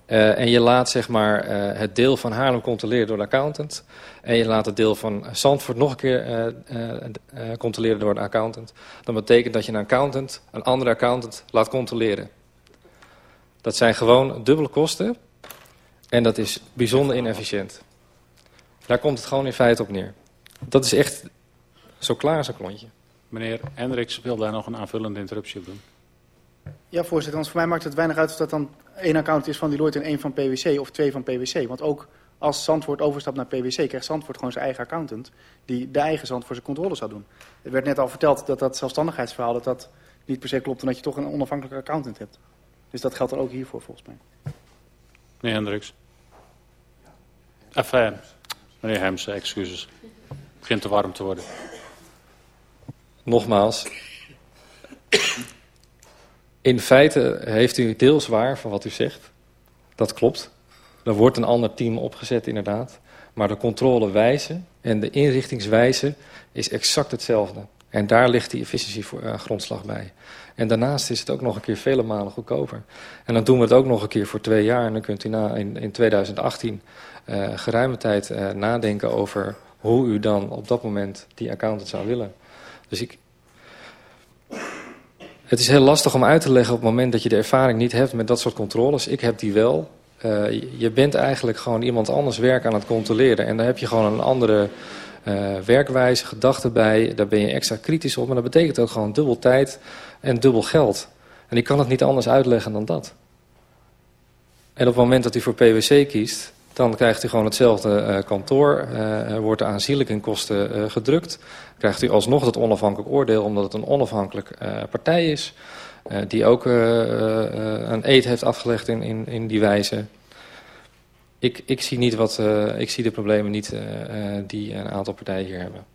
Uh, en je laat zeg maar, uh, het deel van Haarlem controleren door de accountant. En je laat het deel van Zandvoort nog een keer uh, controleren door de accountant. Dan betekent dat je een accountant een andere accountant laat controleren. Dat zijn gewoon dubbele kosten. En dat is bijzonder inefficiënt. Daar komt het gewoon in feite op neer. Dat is echt zo klaar als een klontje. Meneer Hendricks wil daar nog een aanvullende interruptie op doen. Ja, voorzitter. Want voor mij maakt het weinig uit of dat dan één account is van Deloitte en één van PwC of twee van PwC. Want ook als Zandvoort overstapt naar PwC, krijgt Zandvoort gewoon zijn eigen accountant... die de eigen Zand voor zijn controle zou doen. Er werd net al verteld dat dat zelfstandigheidsverhaal... dat dat niet per se klopt en dat je toch een onafhankelijke accountant hebt. Dus dat geldt dan ook hiervoor volgens mij. Meneer Hendricks. Enfin, meneer Hemse, excuses. Het begint te warm te worden. Nogmaals. In feite heeft u deels waar van wat u zegt. Dat klopt. Er wordt een ander team opgezet inderdaad. Maar de controlewijze en de inrichtingswijze is exact hetzelfde. En daar ligt die efficiëntiegrondslag uh, bij. En daarnaast is het ook nog een keer vele malen goedkoper. En dan doen we het ook nog een keer voor twee jaar. En dan kunt u na, in, in 2018 uh, geruime tijd uh, nadenken over hoe u dan op dat moment die accountant zou willen. Dus ik... Het is heel lastig om uit te leggen op het moment dat je de ervaring niet hebt met dat soort controles. Ik heb die wel. Uh, je bent eigenlijk gewoon iemand anders werk aan het controleren. En daar heb je gewoon een andere uh, werkwijze, gedachten bij. Daar ben je extra kritisch op. Maar dat betekent ook gewoon dubbel tijd en dubbel geld. En ik kan het niet anders uitleggen dan dat. En op het moment dat u voor PwC kiest, dan krijgt u gewoon hetzelfde uh, kantoor. Uh, wordt er aanzienlijk in kosten uh, gedrukt. Krijgt u alsnog het onafhankelijk oordeel, omdat het een onafhankelijk partij is. die ook een eed heeft afgelegd in, in, in die wijze. Ik, ik, zie niet wat, ik zie de problemen niet die een aantal partijen hier hebben.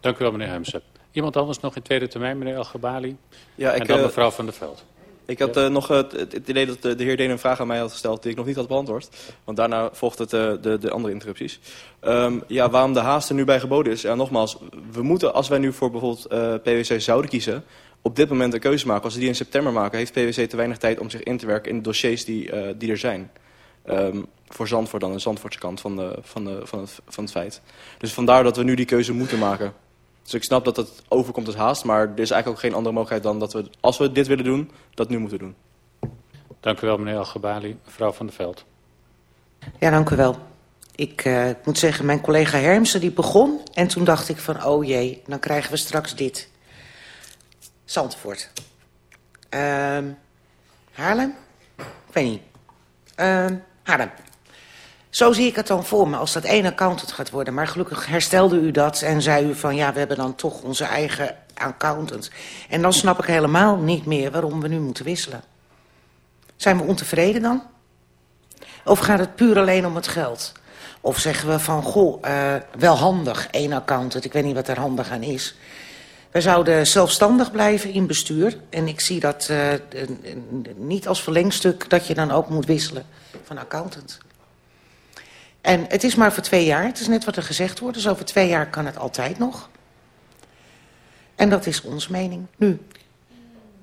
Dank u wel, meneer Hemse. Iemand anders nog in tweede termijn, meneer Elgebali? Ja, ik, en dan mevrouw Van der Veld. Ik had uh, nog het, het, idee dat de, de heer Deen een vraag aan mij had gesteld die ik nog niet had beantwoord. Want daarna volgt het uh, de, de andere interrupties. Um, ja, waarom de haast er nu bij geboden is. Ja, nogmaals, we moeten als wij nu voor bijvoorbeeld PwC zouden kiezen... op dit moment een keuze maken. Als we die in september maken, heeft PwC te weinig tijd om zich in te werken... in de dossiers die, die er zijn. Um, voor Zandvoort dan, de Zandvoortse kant van, de, van, de, van, het, van het feit. Dus vandaar dat we nu die keuze moeten maken. Dus ik snap dat het overkomt als haast, maar er is eigenlijk ook geen andere mogelijkheid dan dat we, als we dit willen doen, dat nu moeten doen. Dank u wel, meneer Algebali. Mevrouw van der Veld. Ja, dank u wel. Ik uh, moet zeggen, mijn collega Hermsen die begon en toen dacht ik van, oh jee, dan krijgen we straks dit. Zandvoort. Uh, Haarlem? Ik weet niet. Uh, Haarlem. Zo zie ik het dan voor me, als dat één accountant gaat worden. Maar gelukkig herstelde u dat en zei u van... ja, we hebben dan toch onze eigen accountant. En dan snap ik helemaal niet meer waarom we nu moeten wisselen. Zijn we ontevreden dan? Of gaat het puur alleen om het geld? Of zeggen we van, goh, uh, wel handig, één accountant. Ik weet niet wat er handig aan is. We zouden zelfstandig blijven in bestuur. En ik zie dat uh, niet als verlengstuk dat je dan ook moet wisselen van accountant. En het is maar voor twee jaar. Het is net wat er gezegd wordt. Dus over twee jaar kan het altijd nog. En dat is ons mening, nu.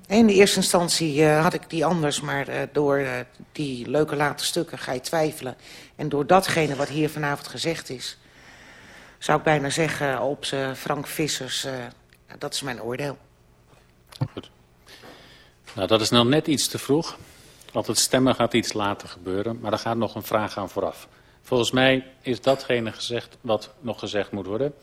In de eerste instantie uh, had ik die anders, maar uh, door uh, die leuke late stukken ga je twijfelen. En door datgene wat hier vanavond gezegd is, zou ik bijna zeggen op Frank Vissers, dat is mijn oordeel. Goed. Nou, dat is nog net iets te vroeg, want het stemmen gaat iets later gebeuren, maar er gaat nog een vraag aan vooraf. Volgens mij is datgene gezegd wat nog gezegd moet worden.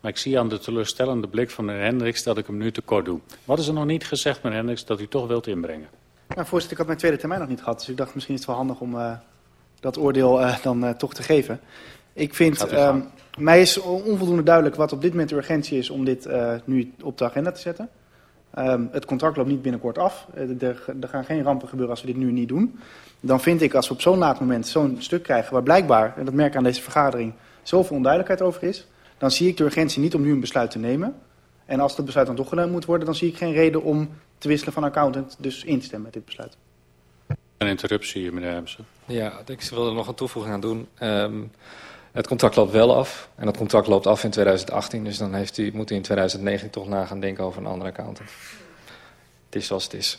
Maar ik zie aan de teleurstellende blik van meneer Hendricks dat ik hem nu tekort doe. Wat is er nog niet gezegd, meneer Hendricks, dat u toch wilt inbrengen? Nou, voorzitter, ik had mijn tweede termijn nog niet gehad. Dus ik dacht, misschien is het wel handig om uh, dat oordeel uh, dan uh, toch te geven. Ik vind, um, mij is onvoldoende duidelijk wat op dit moment de urgentie is om dit nu op de agenda te zetten. Um, het contract loopt niet binnenkort af. Er, er gaan geen rampen gebeuren als we dit nu niet doen dan vind ik als we op zo'n laat moment zo'n stuk krijgen... waar blijkbaar, en dat merk ik aan deze vergadering, zoveel onduidelijkheid over is... dan zie ik de urgentie niet om nu een besluit te nemen. En als dat besluit dan toch genomen moet worden... dan zie ik geen reden om te wisselen van accountant, dus in te stemmen met dit besluit. Een interruptie, meneer Hemsen. Ja, ik wil er nog een toevoeging aan doen. Um, het contract loopt wel af. En dat contract loopt af in 2018. Dus dan heeft u, moet u in 2019 toch na gaan denken over een andere accountant. Het is zoals het is.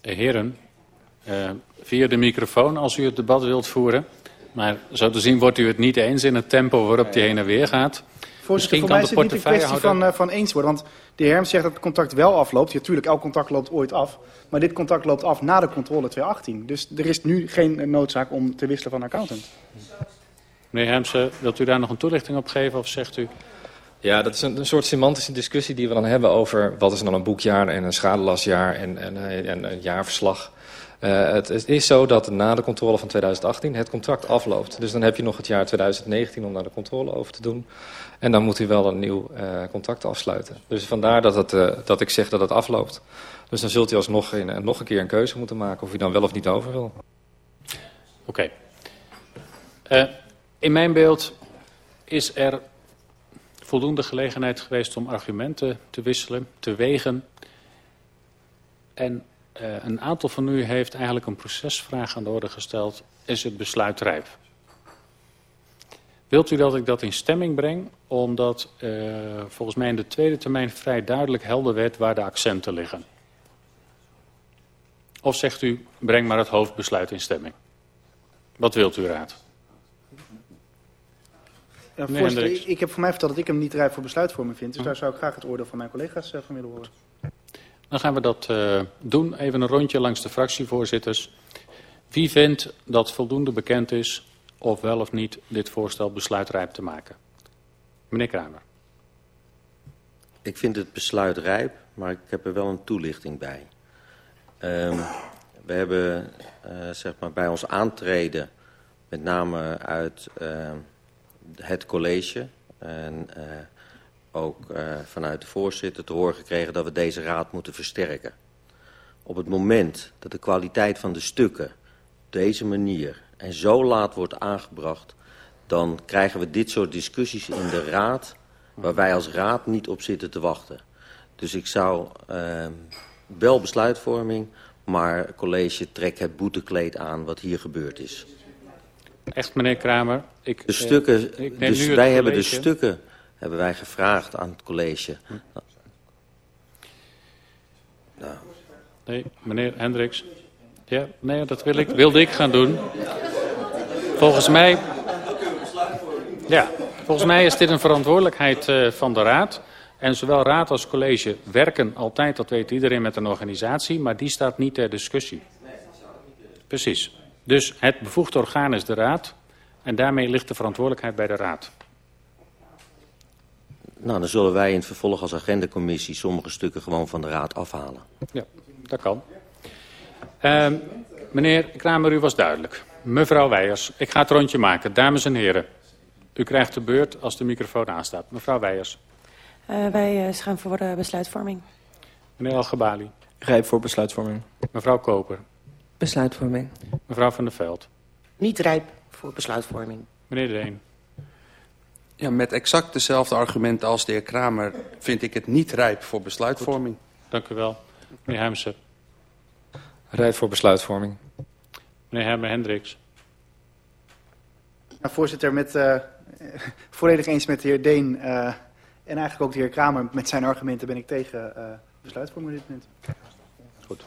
Heren, uh, via de microfoon als u het debat wilt voeren. Maar zo te zien wordt u het niet eens in het tempo waarop die heen en weer gaat. Voorzitter, voor mij is het niet een kwestie van, uh, van eens worden. Want de heer Herms zegt dat het contract wel afloopt. Ja, natuurlijk, elk contract loopt ooit af. Maar dit contract loopt af na de controle 2018. Dus er is nu geen noodzaak om te wisselen van accountant. Meneer Hermsen, wilt u daar nog een toelichting op geven of zegt u... Ja, dat is een, een, soort semantische discussie die we dan hebben over wat is dan een boekjaar en een schadelasjaar en, en, en een jaarverslag. Uh, het, het, is zo dat na de controle van 2018 het contract afloopt. Dus dan heb je nog het jaar 2019 om daar de controle over te doen. En dan moet u wel een nieuw uh, contract afsluiten. Dus vandaar dat, uh, dat ik zeg dat het afloopt. Dus dan zult u alsnog in, nog een keer een keuze moeten maken of u dan wel of niet over wil. Oké. In mijn beeld is er voldoende gelegenheid geweest om argumenten te wisselen, te wegen. En een aantal van u heeft eigenlijk een procesvraag aan de orde gesteld. Is het besluit rijp? Wilt u dat ik dat in stemming breng? Omdat uh, volgens mij in de tweede termijn vrij duidelijk helder werd waar de accenten liggen. Of zegt u, breng maar het hoofdbesluit in stemming. Wat wilt u raad? Ja, voorzitter, ik heb voor mij verteld dat ik hem niet rijp voor besluitvorming vind. Dus daar zou ik graag het oordeel van mijn collega's uh, van willen horen. Dan gaan we dat uh, doen. Even een rondje langs de fractievoorzitters. Wie vindt dat voldoende bekend is of wel of niet dit voorstel besluitrijp te maken? Meneer Kramer. Ik vind het besluit rijp, maar ik heb er wel een toelichting bij. Um, we hebben uh, zeg maar bij ons aantreden, met name uit uh, het college en uh, ook vanuit de voorzitter te horen gekregen dat we deze raad moeten versterken. Op het moment dat de kwaliteit van de stukken op deze manier en zo laat wordt aangebracht, dan krijgen we dit soort discussies in de raad waar wij als raad niet op zitten te wachten. Dus ik zou uh, wel besluitvorming, maar college trek het boetekleed aan wat hier gebeurd is. Echt, meneer Kramer? Ik, de stukken, uh, ik dus wij hebben de stukken hebben wij gevraagd aan het college. Nou. Nee, meneer Hendricks. Ja, nee, dat wil ik, wilde ik gaan doen. Volgens mij... Ja, volgens mij is dit een verantwoordelijkheid uh, van de raad. En zowel raad als college werken altijd, dat weet iedereen, met een organisatie. Maar die staat niet ter discussie. Precies. Dus het bevoegde orgaan is de raad. En daarmee ligt de verantwoordelijkheid bij de raad. Nou, dan zullen wij in het vervolg als agendacommissie sommige stukken gewoon van de raad afhalen. Ja, dat kan. Uh, meneer Kramer, u was duidelijk. Mevrouw Weijers, ik ga het rondje maken. Dames en heren, u krijgt de beurt als de microfoon aanstaat. Mevrouw Weijers. Uh, wij gaan voor uh, besluitvorming. Meneer Algebali. Rijp voor besluitvorming. Mevrouw Koper. Besluitvorming. Mevrouw van der Veld. Niet rijp voor besluitvorming. Meneer Deen. Ja, met exact dezelfde argumenten als de heer Kramer vind ik het niet rijp voor besluitvorming. Goed. Dank u wel. Meneer Hemsen. Rijp voor besluitvorming. Meneer Hermer Hendricks. Nou, voorzitter, met, uh, volledig eens met de heer Deen uh, en eigenlijk ook de heer Kramer met zijn argumenten ben ik tegen uh, besluitvorming op dit moment. Goed.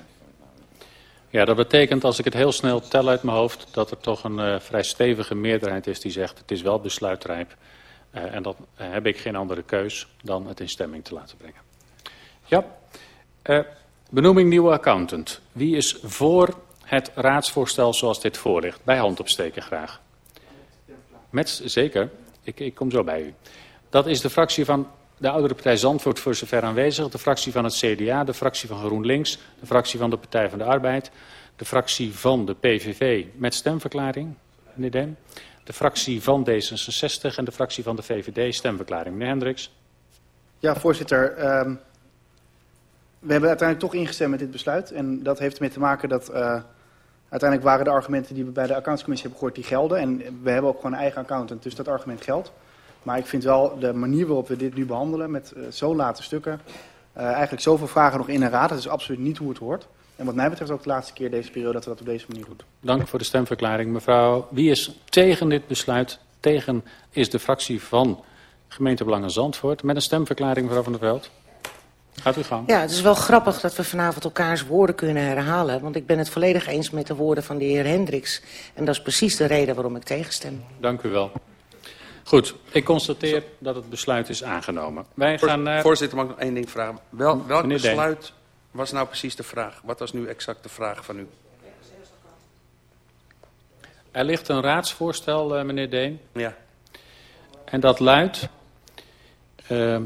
Ja, dat betekent als ik het heel snel tel uit mijn hoofd dat er toch een uh, vrij stevige meerderheid is die zegt het is wel besluitrijp. Uh, en dan uh, heb ik geen andere keus dan het in stemming te laten brengen. Ja, uh, benoeming nieuwe accountant. Wie is voor het raadsvoorstel zoals dit voor ligt? Bij hand opsteken graag. Met, zeker, ik, ik kom zo bij u. Dat is de fractie van de oudere partij Zandvoort voor zover aanwezig. De fractie van het CDA, de fractie van GroenLinks, de fractie van de Partij van de Arbeid. De fractie van de PVV met stemverklaring, meneer Den de fractie van D66 en de fractie van de VVD stemverklaring. Meneer Hendricks. Ja, voorzitter. Um, we hebben uiteindelijk toch ingestemd met dit besluit. En dat heeft ermee te maken dat uh, uiteindelijk waren de argumenten die we bij de accountscommissie hebben gehoord, die gelden. En we hebben ook gewoon een eigen accountant, dus dat argument geldt. Maar ik vind wel de manier waarop we dit nu behandelen met uh, zo late stukken, uh, eigenlijk zoveel vragen nog in een raad, dat is absoluut niet hoe het hoort. En wat mij betreft ook de laatste keer deze periode dat we dat op deze manier doen. Dank voor de stemverklaring. Mevrouw, wie is tegen dit besluit? Tegen is de fractie van gemeentebelangen Zandvoort. Met een stemverklaring, mevrouw Van der Veld. Gaat u gang. Ja, het is wel grappig dat we vanavond elkaars woorden kunnen herhalen. Want ik ben het volledig eens met de woorden van de heer Hendricks. En dat is precies de reden waarom ik tegenstem. Dank u wel. Goed, ik constateer dat het besluit is aangenomen. Wij gaan naar... Voorzitter, mag ik nog één ding vragen? Wel, welk besluit was nou precies de vraag? Wat was nu exact de vraag van u? Er ligt een raadsvoorstel, uh, meneer Deen. Ja. En dat luidt, uh,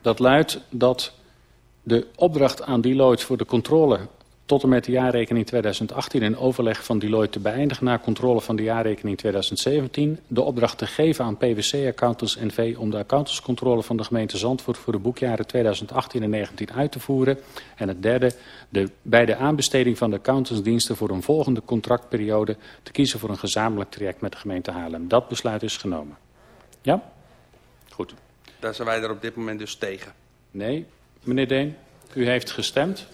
dat luidt dat de opdracht aan Deloitte voor de controle tot en met de jaarrekening 2018 in overleg van Deloitte te beëindigen na controle van de jaarrekening 2017. De opdracht te geven aan PwC Accountants NV om de accountantscontrole van de gemeente Zandvoort voor de boekjaren 2018 en 2019 uit te voeren. En het derde, de, bij de aanbesteding van de accountantsdiensten voor een volgende contractperiode te kiezen voor een gezamenlijk traject met de gemeente Haarlem. Dat besluit is genomen. Ja? Goed. Daar zijn wij er op dit moment dus tegen. Nee, meneer Deen, u heeft gestemd.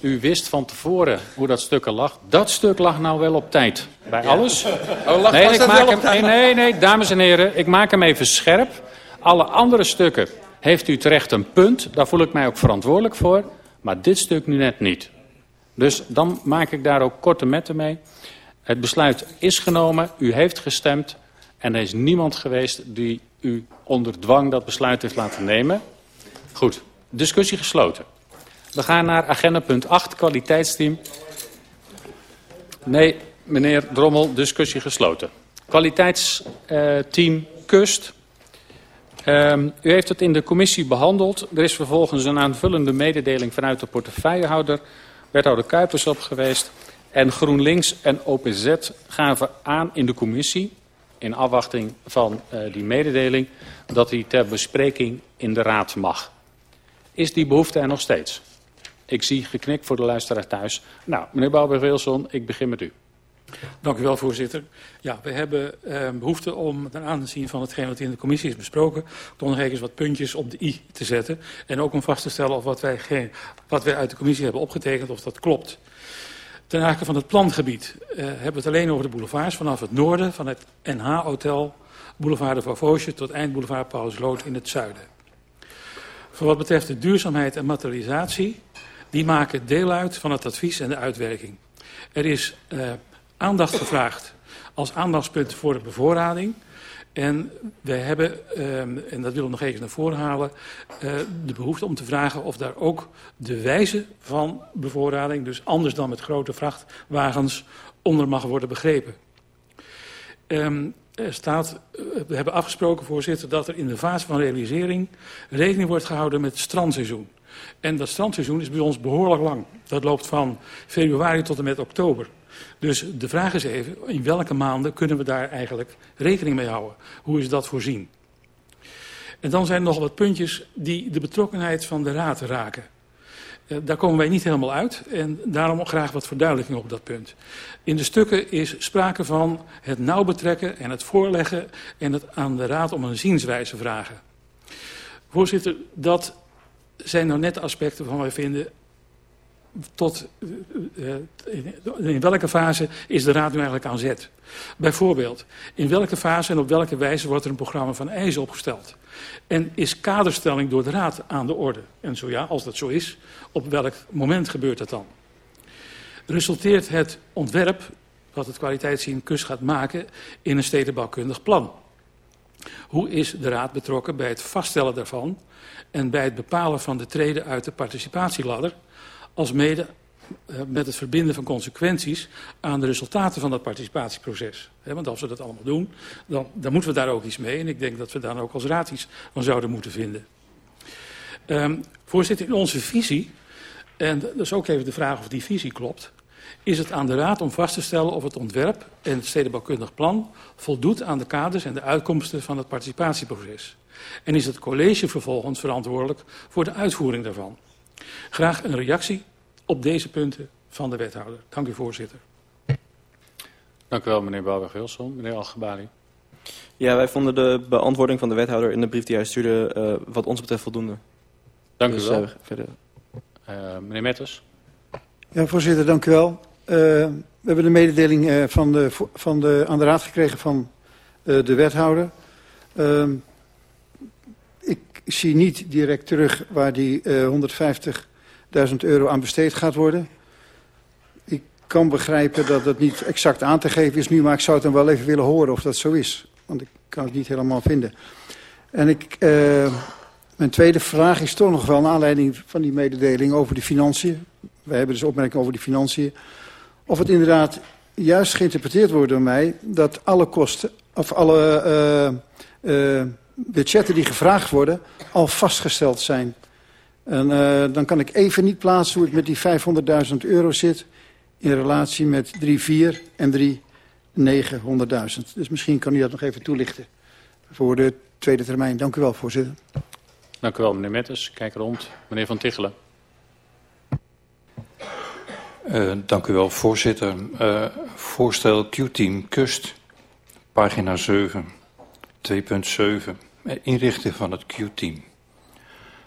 U wist van tevoren hoe dat stuk er lag. Dat stuk lag nou wel op tijd. Bij alles. Oh, lag, ik maak hem, nee, nee, nee, dames en heren. Ik maak hem even scherp. Alle andere stukken heeft u terecht een punt. Daar voel ik mij ook verantwoordelijk voor. Maar dit stuk nu net niet. Dus dan maak ik daar ook korte metten mee. Het besluit is genomen. U heeft gestemd. En er is niemand geweest die u onder dwang dat besluit heeft laten nemen. Goed, discussie gesloten. We gaan naar agenda punt 8, kwaliteitsteam. Nee, meneer Drommel, discussie gesloten. Kwaliteitsteam Kust. Um, u heeft het in de commissie behandeld. Er is vervolgens een aanvullende mededeling vanuit de portefeuillehouder, wethouder Kuipers, op geweest. En GroenLinks en OPZ gaven aan in de commissie, in afwachting van uh, die mededeling, dat die ter bespreking in de raad mag. Is die behoefte er nog steeds? Ik zie geknik voor de luisteraar thuis. Nou, meneer Bouwberg-Wilson, ik begin met u. Dank u wel, voorzitter. Ja, we hebben eh, behoefte om ten aanzien van hetgeen wat in de commissie is besproken, toch nog eens wat puntjes op de i te zetten. En ook om vast te stellen of wat wij, wat wij uit de commissie hebben opgetekend, of dat klopt. Ten aanzien van het plangebied uh, hebben we het alleen over de boulevards vanaf het noorden, van het NH-hotel, boulevard de Vauvoosje tot eindboulevard Paulusloot in het zuiden. Voor wat betreft de duurzaamheid en materialisatie, die maken deel uit van het advies en de uitwerking. Er is uh, aandacht gevraagd als aandachtspunt voor de bevoorrading. En we hebben, uh, en dat willen we nog even naar voren halen, uh, de behoefte om te vragen of daar ook de wijze van bevoorrading, dus anders dan met grote vrachtwagens, onder mag worden begrepen. Um, er staat, we hebben afgesproken, voorzitter, dat er in de fase van realisering rekening wordt gehouden met het strandseizoen. En dat strandseizoen is bij ons behoorlijk lang. Dat loopt van februari tot en met oktober. Dus de vraag is even, in welke maanden kunnen we daar eigenlijk rekening mee houden? Hoe is dat voorzien? En dan zijn er nog wat puntjes die de betrokkenheid van de raad raken. Uh, daar komen wij niet helemaal uit en daarom graag wat verduidelijking op dat punt. In de stukken is sprake van het nauw betrekken en het voorleggen en het aan de raad om een zienswijze vragen. Voorzitter, dat zijn nou net aspecten waarvan wij vinden tot uh, in welke fase is de raad nu eigenlijk aan zet. Bijvoorbeeld, in welke fase en op welke wijze wordt er een programma van eisen opgesteld? En is kaderstelling door de raad aan de orde? En zo ja, als dat zo is, op welk moment gebeurt dat dan? Resulteert het ontwerp, wat het kwaliteitszien gaat maken, in een stedenbouwkundig plan? Hoe is de raad betrokken bij het vaststellen daarvan en bij het bepalen van de treden uit de participatieladder, als mede uh, met het verbinden van consequenties aan de resultaten van dat participatieproces. Want als we dat allemaal doen, dan, dan moeten we daar ook iets mee. En ik denk dat we daar ook als raad iets van zouden moeten vinden. Um, voorzitter, in onze visie, en dat is ook even de vraag of die visie klopt, is het aan de raad om vast te stellen of het ontwerp en het stedenbouwkundig plan voldoet aan de kaders en de uitkomsten van het participatieproces. En is het college vervolgens verantwoordelijk voor de uitvoering daarvan. Graag een reactie op deze punten van de wethouder. Dank u, voorzitter. Dank u wel, meneer Bouwberg-Wilson. Meneer Algebali. Ja, wij vonden de beantwoording van de wethouder in de brief die hij stuurde uh, wat ons betreft voldoende. Dank dus, u wel. Uh, verder. Uh, meneer Metters. Ja, voorzitter, dank u wel. we hebben de mededeling van de, van de, aan de raad gekregen van de wethouder. Ehm, ik zie niet direct terug waar die 150.000 euro aan besteed gaat worden. Ik kan begrijpen dat het niet exact aan te geven is nu, maar ik zou het dan wel even willen horen of dat zo is. Want ik kan het niet helemaal vinden. En ik, uh, mijn tweede vraag is toch nog wel naar aanleiding van die mededeling over de financiën. Wij hebben dus opmerkingen over die financiën. Of het inderdaad juist geïnterpreteerd wordt door mij dat alle kosten, of alle uh, budgetten die gevraagd worden, al vastgesteld zijn. En uh, dan kan ik even niet plaatsen hoe het met die 500.000 euro zit in relatie met 3,4 en 3,900.000. Dus misschien kan u dat nog even toelichten voor de tweede termijn. Dank u wel, voorzitter. Dank u wel, meneer Metters. Kijk rond. Meneer Van Tichelen. Uh, dank u wel, voorzitter. Uh, voorstel Q-team Kust, pagina 7, 2.7. Inrichting van het Q-team.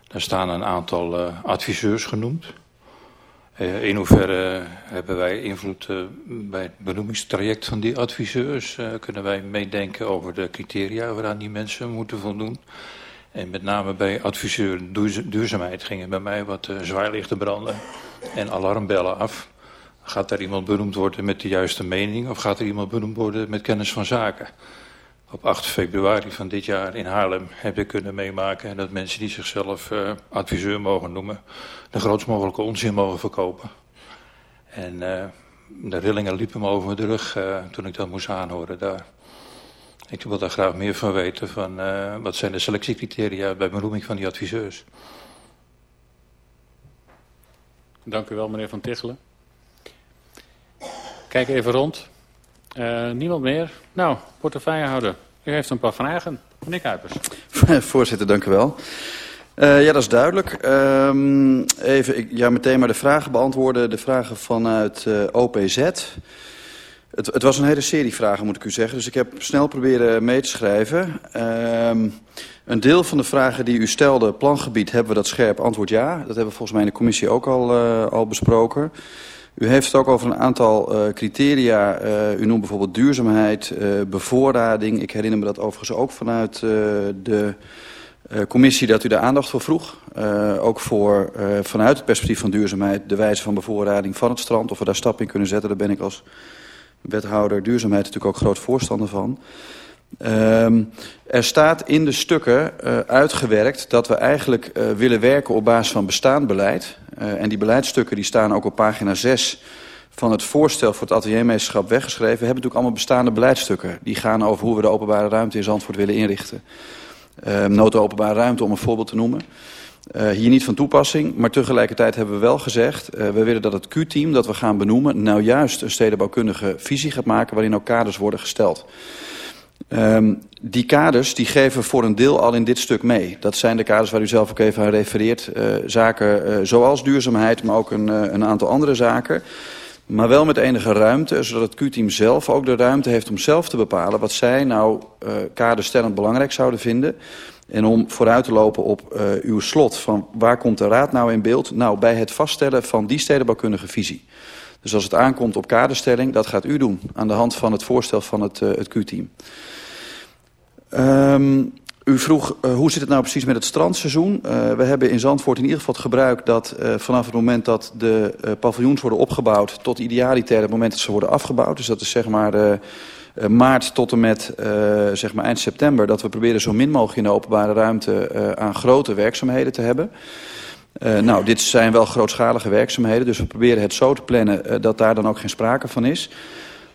Daar staan een aantal uh, adviseurs genoemd. Uh, in hoeverre hebben wij invloed bij het benoemingstraject van die adviseurs? Kunnen wij meedenken over de criteria waaraan die mensen moeten voldoen? En met name bij adviseur duurzaamheid gingen bij mij wat zwaailichten branden en alarmbellen af. Gaat er iemand benoemd worden met de juiste mening of gaat er iemand benoemd worden met kennis van zaken? Op 8 februari van dit jaar in Haarlem heb ik kunnen meemaken dat mensen die zichzelf uh, adviseur mogen noemen, de grootst mogelijke onzin mogen verkopen. En uh, de rillingen liepen me over de rug uh, toen ik dat moest aanhoren daar. Ik wil daar graag meer van weten van wat zijn de selectiecriteria bij benoeming van die adviseurs. Dank u wel meneer Van Tichelen. Kijk even rond. Uh, niemand meer? Nou, portefeuillehouder, u heeft een paar vragen. Meneer Kuipers. Voorzitter, dank u wel. Uh, ja, dat is duidelijk. Uh, even ik, ja, meteen maar de vragen beantwoorden. De vragen vanuit uh, OPZ. Het, het, was een hele serie vragen, moet ik u zeggen. Dus ik heb snel proberen mee te schrijven. Ehm, een deel van de vragen die u stelde, plangebied, hebben we dat scherp antwoord ja. Dat hebben we volgens mij in de commissie ook al, al besproken. U heeft het ook over een aantal uh, criteria. Uh, u noemt bijvoorbeeld duurzaamheid, uh, bevoorrading. Ik herinner me dat overigens ook vanuit de commissie dat u daar aandacht voor vroeg. ook voor vanuit het perspectief van duurzaamheid de wijze van bevoorrading van het strand. Of we daar stap in kunnen zetten, daar ben ik als wethouder duurzaamheid natuurlijk ook groot voorstander van. Um, er staat in de stukken uh, uitgewerkt dat we eigenlijk uh, willen werken op basis van bestaand beleid. Uh, en die beleidsstukken die staan ook op pagina 6 van het voorstel voor het ateliermeesterschap weggeschreven. We hebben natuurlijk allemaal bestaande beleidsstukken. Die gaan over hoe we de openbare ruimte in Zandvoort willen inrichten. Uh, nood openbare ruimte om een voorbeeld te noemen. Hier niet van toepassing, maar tegelijkertijd hebben we wel gezegd... We willen dat het Q-team dat we gaan benoemen... nou juist een stedenbouwkundige visie gaat maken... waarin ook kaders worden gesteld. Um, die kaders die geven voor een deel al in dit stuk mee. Dat zijn de kaders waar u zelf ook even aan refereert. Uh, zaken uh, zoals duurzaamheid, maar ook een, uh, een aantal andere zaken. Maar wel met enige ruimte, zodat het Q-team zelf ook de ruimte heeft om zelf te bepalen... wat zij nou kaderstellend belangrijk zouden vinden. En om vooruit te lopen op uw slot van waar komt de raad nou in beeld? Nou, bij het vaststellen van die stedenbouwkundige visie. Dus als het aankomt op kaderstelling, dat gaat u doen aan de hand van het voorstel van het, het Q-team. Um, u vroeg uh, hoe zit het nou precies met het strandseizoen. Uh, we hebben in Zandvoort in ieder geval het gebruik dat uh, vanaf het moment dat de paviljoens worden opgebouwd... tot idealiter het moment dat ze worden afgebouwd. Dus dat is zeg maar maart tot en met zeg maar eind september... dat we proberen zo min mogelijk in de openbare ruimte aan grote werkzaamheden te hebben... Uh, nou, dit zijn wel grootschalige werkzaamheden, dus we proberen het zo te plannen dat daar dan ook geen sprake van is.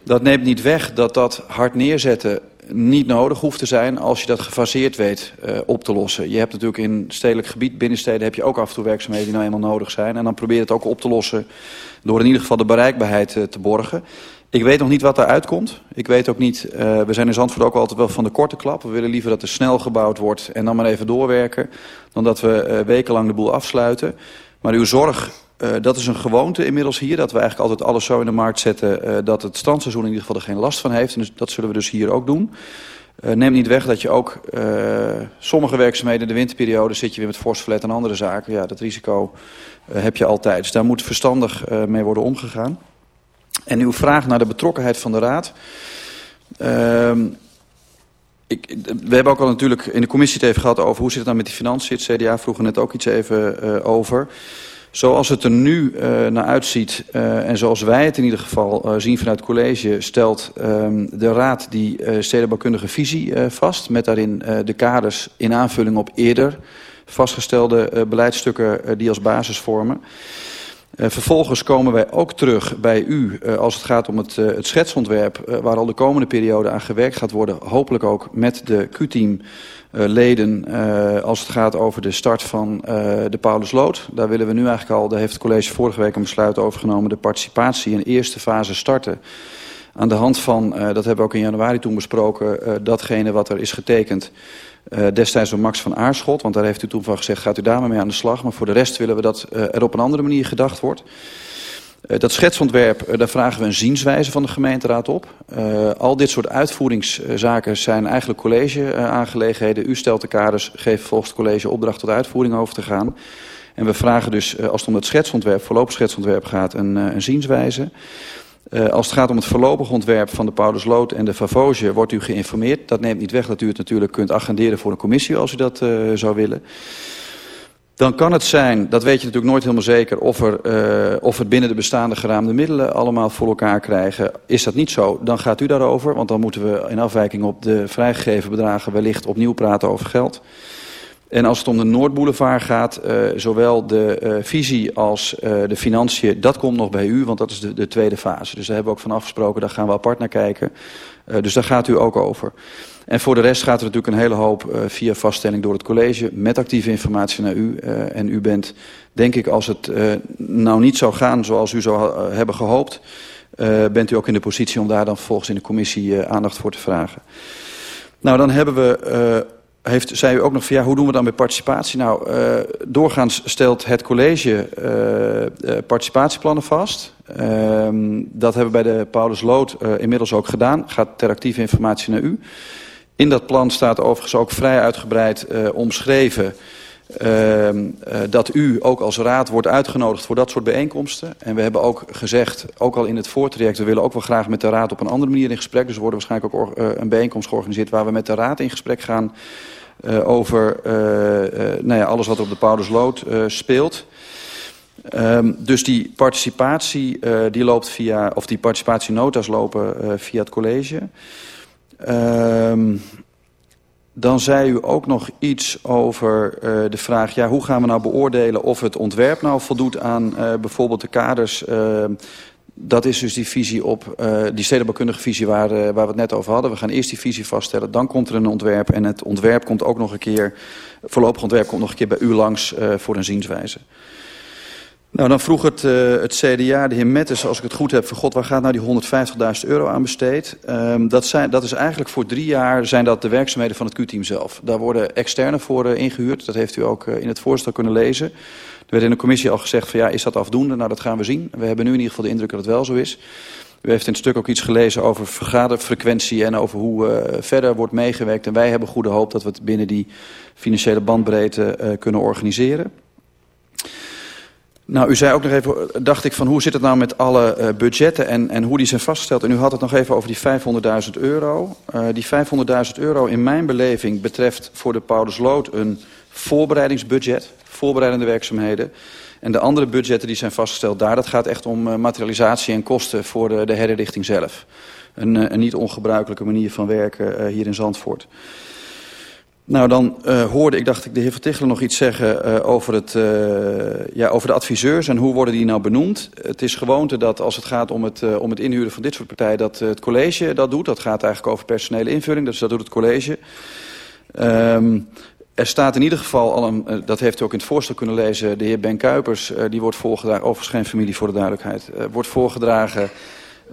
Dat neemt niet weg dat dat hard neerzetten niet nodig hoeft te zijn als je dat gefaseerd weet uh, op te lossen. Je hebt natuurlijk in stedelijk gebied, binnensteden, heb je ook af en toe werkzaamheden die nou eenmaal nodig zijn. En dan probeer je het ook op te lossen door in ieder geval de bereikbaarheid uh, te borgen. Ik weet nog niet wat daaruit komt. Ik weet ook niet, uh, we zijn in Zandvoort ook altijd wel van de korte klap. We willen liever dat er snel gebouwd wordt en dan maar even doorwerken. Dan dat we wekenlang de boel afsluiten. Maar uw zorg Uh, dat is een gewoonte inmiddels hier, dat we eigenlijk altijd alles zo in de markt zetten... Uh, dat het strandseizoen in ieder geval er geen last van heeft. En dus, dat zullen we dus hier ook doen. Uh, neem niet weg dat je ook sommige werkzaamheden in de winterperiode... zit je weer met forsverlet en andere zaken. Ja, dat risico heb je altijd. Dus daar moet verstandig mee worden omgegaan. En uw vraag naar de betrokkenheid van de Raad... Ehm, ik, we hebben ook al natuurlijk in de commissie het even gehad over hoe zit het dan met die financiën. Het CDA vroeg er net ook iets even over... Zoals het er nu uh, naar uitziet uh, en zoals wij het in ieder geval uh, zien vanuit het college... stelt um, de Raad die stedenbouwkundige visie vast... met daarin de kaders in aanvulling op eerder vastgestelde beleidsstukken die als basis vormen. Uh, vervolgens komen wij ook terug bij u uh, als het gaat om het, uh, het schetsontwerp... waar al de komende periode aan gewerkt gaat worden. Hopelijk ook met de Q-team leden als het gaat over de start van de Paulusloot. Daar willen we nu eigenlijk al, daar heeft het college vorige week een besluit over genomen... de participatie in eerste fase starten aan de hand van, dat hebben we ook in januari toen besproken, datgene wat er is getekend uh, destijds door Max van Aarschot. Want daar heeft u toen van gezegd, gaat u daarmee mee aan de slag. Maar voor de rest willen we dat er op een andere manier gedacht wordt. dat schetsontwerp, daar vragen we een zienswijze van de gemeenteraad op. al dit soort uitvoeringszaken zijn eigenlijk college-aangelegenheden. U stelt de kaders, geeft volgens het college opdracht tot uitvoering over te gaan. En we vragen dus, als het om het schetsontwerp, voorlopig schetsontwerp gaat, een, een zienswijze. Uh, als het gaat om het voorlopig ontwerp van de Paulusloot en de Favosje wordt u geïnformeerd. Dat neemt niet weg dat u het natuurlijk kunt agenderen voor een commissie als u dat uh, zou willen. Dan kan het zijn, dat weet je natuurlijk nooit helemaal zeker, of, er, uh, of het binnen de bestaande geraamde middelen allemaal voor elkaar krijgen. Is dat niet zo, dan gaat u daarover, want dan moeten we in afwijking op de vrijgegeven bedragen wellicht opnieuw praten over geld. En als het om de Noordboulevard gaat, uh, zowel de uh, visie als uh, de financiën, dat komt nog bij u, want dat is de, de tweede fase. Dus daar hebben we ook van afgesproken, daar gaan we apart naar kijken. dus daar gaat u ook over. En voor de rest gaat er natuurlijk een hele hoop via vaststelling door het college, met actieve informatie naar u. en u bent, denk ik, als het nou niet zou gaan zoals u zou hebben gehoopt, bent u ook in de positie om daar dan vervolgens in de commissie aandacht voor te vragen. Nou, dan hebben we heeft, zei u ook nog van ja, hoe doen we dan met participatie? Nou, uh, doorgaans stelt het college uh, uh, participatieplannen vast. dat hebben we bij de Paulus Lood inmiddels ook gedaan. Gaat ter actieve informatie naar u. In dat plan staat overigens ook vrij uitgebreid omschreven... dat u ook als raad wordt uitgenodigd voor dat soort bijeenkomsten. En we hebben ook gezegd, ook al in het voortraject... we willen ook wel graag met de raad op een andere manier in gesprek. Dus er worden waarschijnlijk ook een bijeenkomst georganiseerd... waar we met de raad in gesprek gaan uh, over uh, uh, nou ja, alles wat op de Pauluslood speelt. Um, dus die participatie die loopt via, of die participatienota's lopen via het college. Um, dan zei u ook nog iets over uh, de vraag... Ja, hoe gaan we nou beoordelen of het ontwerp nou voldoet aan uh, bijvoorbeeld de kaders... Uh, dat is dus die visie op, die stedenbouwkundige visie waar, waar we het net over hadden. We gaan eerst die visie vaststellen, dan komt er een ontwerp. En het ontwerp komt ook nog een keer, voorlopig ontwerp komt nog een keer bij u langs voor een zienswijze. Nou, dan vroeg het, uh, het CDA, de heer Mettes, als ik het goed heb, van god, waar gaat nou die 150.000 euro aan besteed? Um, dat, zijn, dat is eigenlijk voor drie jaar zijn dat de werkzaamheden van het Q-team zelf. Daar worden externe voor uh, ingehuurd, dat heeft u ook uh, in het voorstel kunnen lezen. Er werd in de commissie al gezegd van ja, is dat afdoende? Nou, dat gaan we zien. We hebben nu in ieder geval de indruk dat het wel zo is. U heeft in het stuk ook iets gelezen over vergaderfrequentie en over hoe uh, verder wordt meegewerkt. En wij hebben goede hoop dat we het binnen die financiële bandbreedte uh, kunnen organiseren. Nou, u zei ook nog even, dacht ik, van hoe zit het nou met alle uh, budgetten en, en hoe die zijn vastgesteld. En u had het nog even over die 500.000 euro. Uh, die 500.000 euro in mijn beleving betreft voor de Paulusloot een voorbereidingsbudget voorbereidende werkzaamheden. En de andere budgetten die zijn vastgesteld daar, dat gaat echt om uh, materialisatie en kosten voor de, de herinrichting zelf. Een, een niet ongebruikelijke manier van werken hier in Zandvoort. Nou, dan uh, hoorde ik, dacht ik, de heer Vertichelen nog iets zeggen uh, over, het, uh, ja, over de adviseurs en hoe worden die nou benoemd. Het is gewoonte dat als het gaat om het, om het inhuren van dit soort partijen, dat het college dat doet. Dat gaat eigenlijk over personele invulling, dus dat doet het college. Um, er staat in ieder geval al een, dat heeft u ook in het voorstel kunnen lezen, de heer Ben Kuipers, die wordt voorgedragen, overigens geen familie voor de duidelijkheid, wordt voorgedragen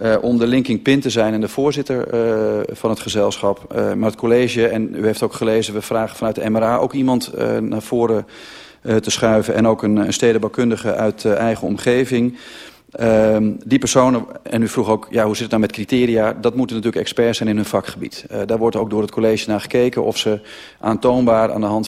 uh, om de linking pin te zijn en de voorzitter uh, van het gezelschap. Uh, maar het college, en u heeft ook gelezen, we vragen vanuit de MRA ook iemand naar voren te schuiven en ook een, stedenbouwkundige uit eigen omgeving. Um, die personen, en u vroeg ook, ja, hoe zit het nou met criteria? Dat moeten natuurlijk experts zijn in hun vakgebied. Daar wordt ook door het college naar gekeken of ze aantoonbaar aan de hand